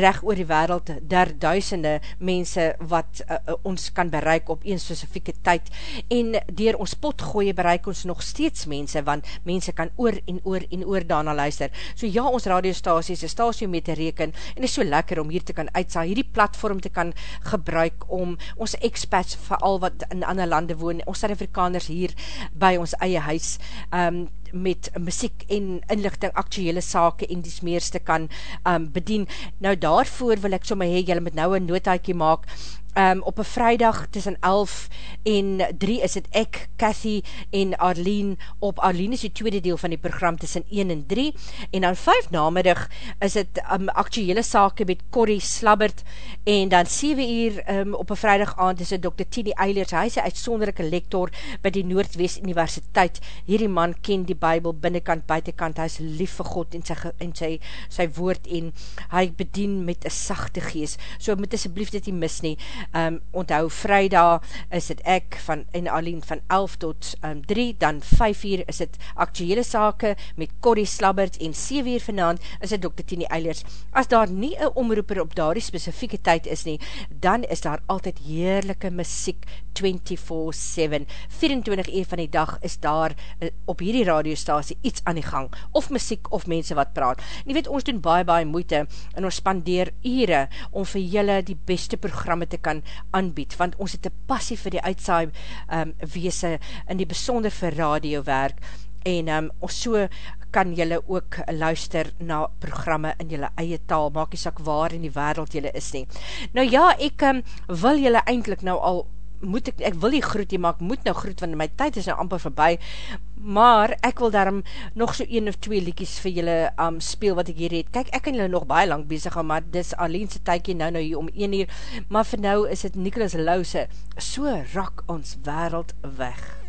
recht oor die wereld, der duisende mense wat uh, ons kan bereik op een specifieke tyd, en dier ons potgooie bereik ons nog steeds mense, want mense kan oor en oor en oor daarna luister. So ja, ons radiostasie is een stasie om mee te reken, en is so lekker om hier te kan uitsaal, hierdie platform te kan gebruik om ons expats, vooral wat in ander lande woon, ons Suid-Afrikaners hier by ons eie huis, um, met muziek en inlichting, actuele sake en die smeerste kan um, bedien. Nou daarvoor wil ek sommer hee, jylle moet nou een noodhuikie maak, um, op een vrijdag tussen 11 en 3 is het ek, Cathy en Arlene op Arlene is die tweede deel van die program tussen 1 en 3 en dan 5 namiddag is het um, actuele sake met Corrie Slabbert en dan 7 uur um, op een vrijdag aand is het Dr. Tini Eilers, hy is een uitsonderlijke lektor by die Noordwest Universiteit. Hierdie man ken die Bijbel binnenkant, buitenkant, hy is lief vir God en sy, en sy, sy woord en hy bedien met een sachte gees, so moet asjeblief dit nie mis nie um, onthou vrijdag is het ek van, en Aline van 11 tot um, 3, dan 5 uur is het actuele sake met Corrie Slabbert en 7 uur vanavond is het Dr. Tini Eilers. As daar nie een omroeper op daar die specifieke tyd is nie, dan is daar altyd heerlijke muziek 24-7. 24 uur van die dag is daar uh, op hierdie radiostasie iets aan die gang, of muziek of mense wat praat. Jy weet, ons doen baie baie moeite en ons spandeer ure om vir julle die beste programme te kan aanbied, want ons het een passie vir die uitsaai um, weese in die besonder vir radiowerk, en um, so kan jylle ook luister na programme in jylle eie taal, maak jy sak waar in die wereld jylle is nie. Nou ja, ek um, wil jylle eindelijk nou al moet ek, ek wil die groet, maar ek moet nou groet, want my tyd is nou amper voorbij, maar ek wil daarom nog so een of twee liekies vir julle um, speel wat ek hier het. Kijk, ek kan julle nog baie lang bezig hou, maar dis alleen sy tydje nou nou hier om een uur, maar vir nou is het Nicholas Lause, so rak ons wereld weg.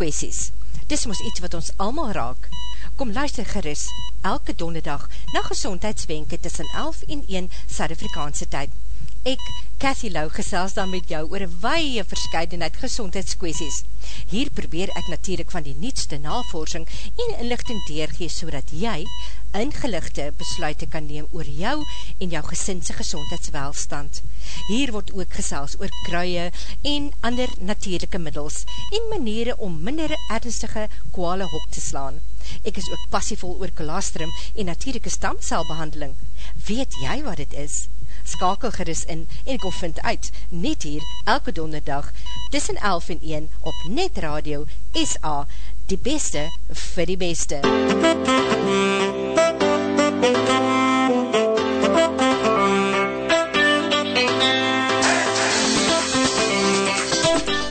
Gezondheidskwessies. Dis mos iets wat ons almal raak. Kom luister gerus elke donderdag na gezondheidswenke tussen 11 en 1 Suid-Afrikaanse tyd. Cathy Lou, gesels dan met jou oor 'n wye verskeidenheid gezondheidskwessies. Hier probeer ek natuurlik van die nuutste navorsing en inligting deurgee sodat jy ingeligte besluite kan neem oor jou en jou gesinse gezondheidswelstand. Hier word ook gesels oor kruie en ander natuurlijke middels en maniere om minder ernstige kwale hok te slaan. Ek is ook passievol oor colostrum en natuurlijke stamcelbehandeling. Weet jy wat het is? Skakel gerus in en kom vind uit, net hier, elke donderdag, tussen 11 en 1 op Net Radio SA, die beste vir die beste.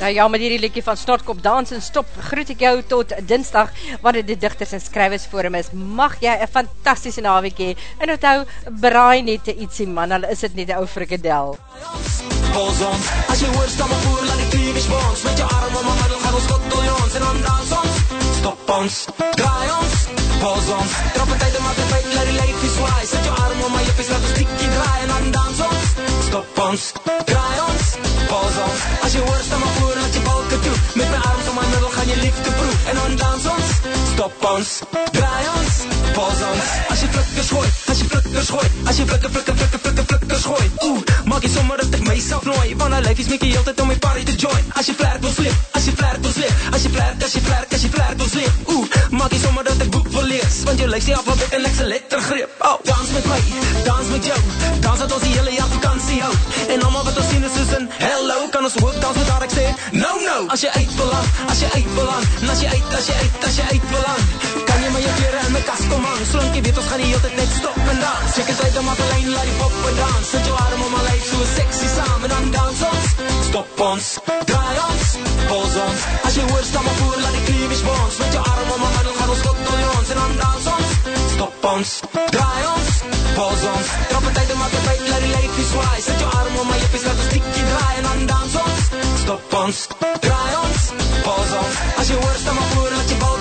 Nou ja, met hierdie liedjie van Snortkop Dans en Stop, groet ek jou tot dinsdag, wanneer die dichters en skrywers forum is. Mag jy een fantastische naweek hee, en onthou, braai net ietsie man, al is het net een ou frikadel. As jy hoor stam op voer, laat die klievies bons, met jou arm om my middel gaan ons kottelions, en dan dans ons, stop ons, draai ons, pols ons, trap het uit en maak het feit, laat die lijfie swaai, set jou arm om my jippies, laat ons tikkie draai, en dan dans ons, stop ons, draai ons, pols ons, as jy hoor stam op voer, laat jy balke toe, met my arms om my middel gaan jy liefde proef, en dan dans ons, stop ons, draai ons, pols ons, as jy flikkers gooi, as jy flikkers gooi, as jy flikker, flikker, flikker, flikker, flikkers gooi, oeh, maak jy sommer dat ek myself nooi, want hy lyfies make jy heeltyd om my party te join, as jy flerk wil sleep, as jy flerk wil sleep, as jy flerk, as jy flerk, as jy flerk wil sleep, oeh, maak jy sommer dat ek boek wil lees, want jou lyf sê alfabet en ek se lettergreep, oh, dans met my, dans met jou, dans dat ons die hele jaar vakansie hou, en allemaal wat ons sien is soos een hello, kan ons ook dans met haar, ek sê, no, no, as jy uit wil aan, as jy uit wil aan, en as jy uit, as jy uit, as jy uit wil aan, kan jy my jou kleren in my kast kom man Slink, jy weet ons gaan die hele tyd net stop en dans. Seker tyd om af alleen, laat die pop en dans. Sit jou arm om my lijf so sexy saam en dan dans ons. Stop ons, draai ons, pos ons. As jy hoor, sta maar voor, laat die kliewies bons. Met jou arm om my middel gaan ons tot door ons en dan dans ons. Stop ons, draai ons, pos ons. Trap een tyd om af te buiten, laat die lijfie zwaai Sit jou arm om my lippies, laat ons tikkie draai en dan dans ons. Stop ons, draai ons, pos ons. As jy hoor, sta maar voor, laat jy bal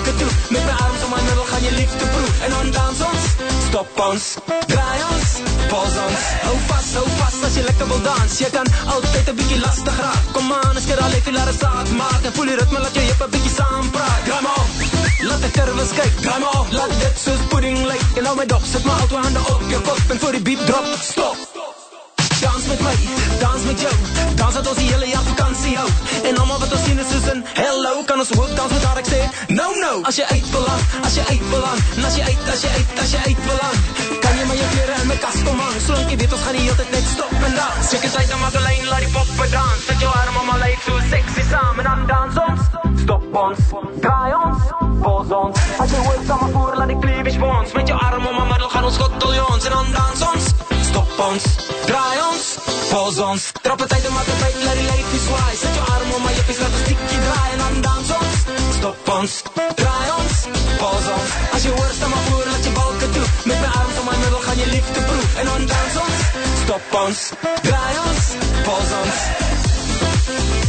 Met my arms om my middel gaan jy liefde proef. En dan dans ons, stop ons. Draai ons, pause ons. Hou vast, hou vast as jy lekker wil dans Jy kan altyd een bykie lastig raak Kom aan, jy daar leef, jy laat een saad maak En voel die ritme, laat jy jip een bykie saam praat Draai maar op, laat die curves kyk Draai maar op, laat dit soos pudding lyk En nou my dop, sit my al twee hande op jou kop. En voor die beat drop, stop. Dans met my, dans met jou. Dans dat ons die hele jaar vakantie hou En allemaal wat ons sien is soos een hello. Kan ons ook dans met haar, ek sê No, no. As jy uit wil aan, as jy uit wil aan En as jy uit, as jy uit, as jy uit wil aan Kan jy my jou kleren in my kast kom aan Solang jy weet ons gaan die hele tijd net stop en dans Seker tyd aan Madeleine, laat die poppen dans Zet jou arm om my lijf so sexy saam En dan dans ons, stop ons. Draai ons, pos ons. As jy hoort, dan maar voor, laat die cleavage bons Met jou arm om my middel gaan ons gotteljons En dan dans ons, stop ons. Draai ons, pos ons. Trap het uit en maak het uit, laat die lijfie zwaai Zet jou arm om my jippies, laat ons tikkie draai En dan dans ons, stop ons. Draai ons, pos ons. As jy hoor, sta maar voor, laat jy balke toe. Met my arms om my middel gaan jy liefde proef. En dan dans ons, stop ons. Draai ons, pos ons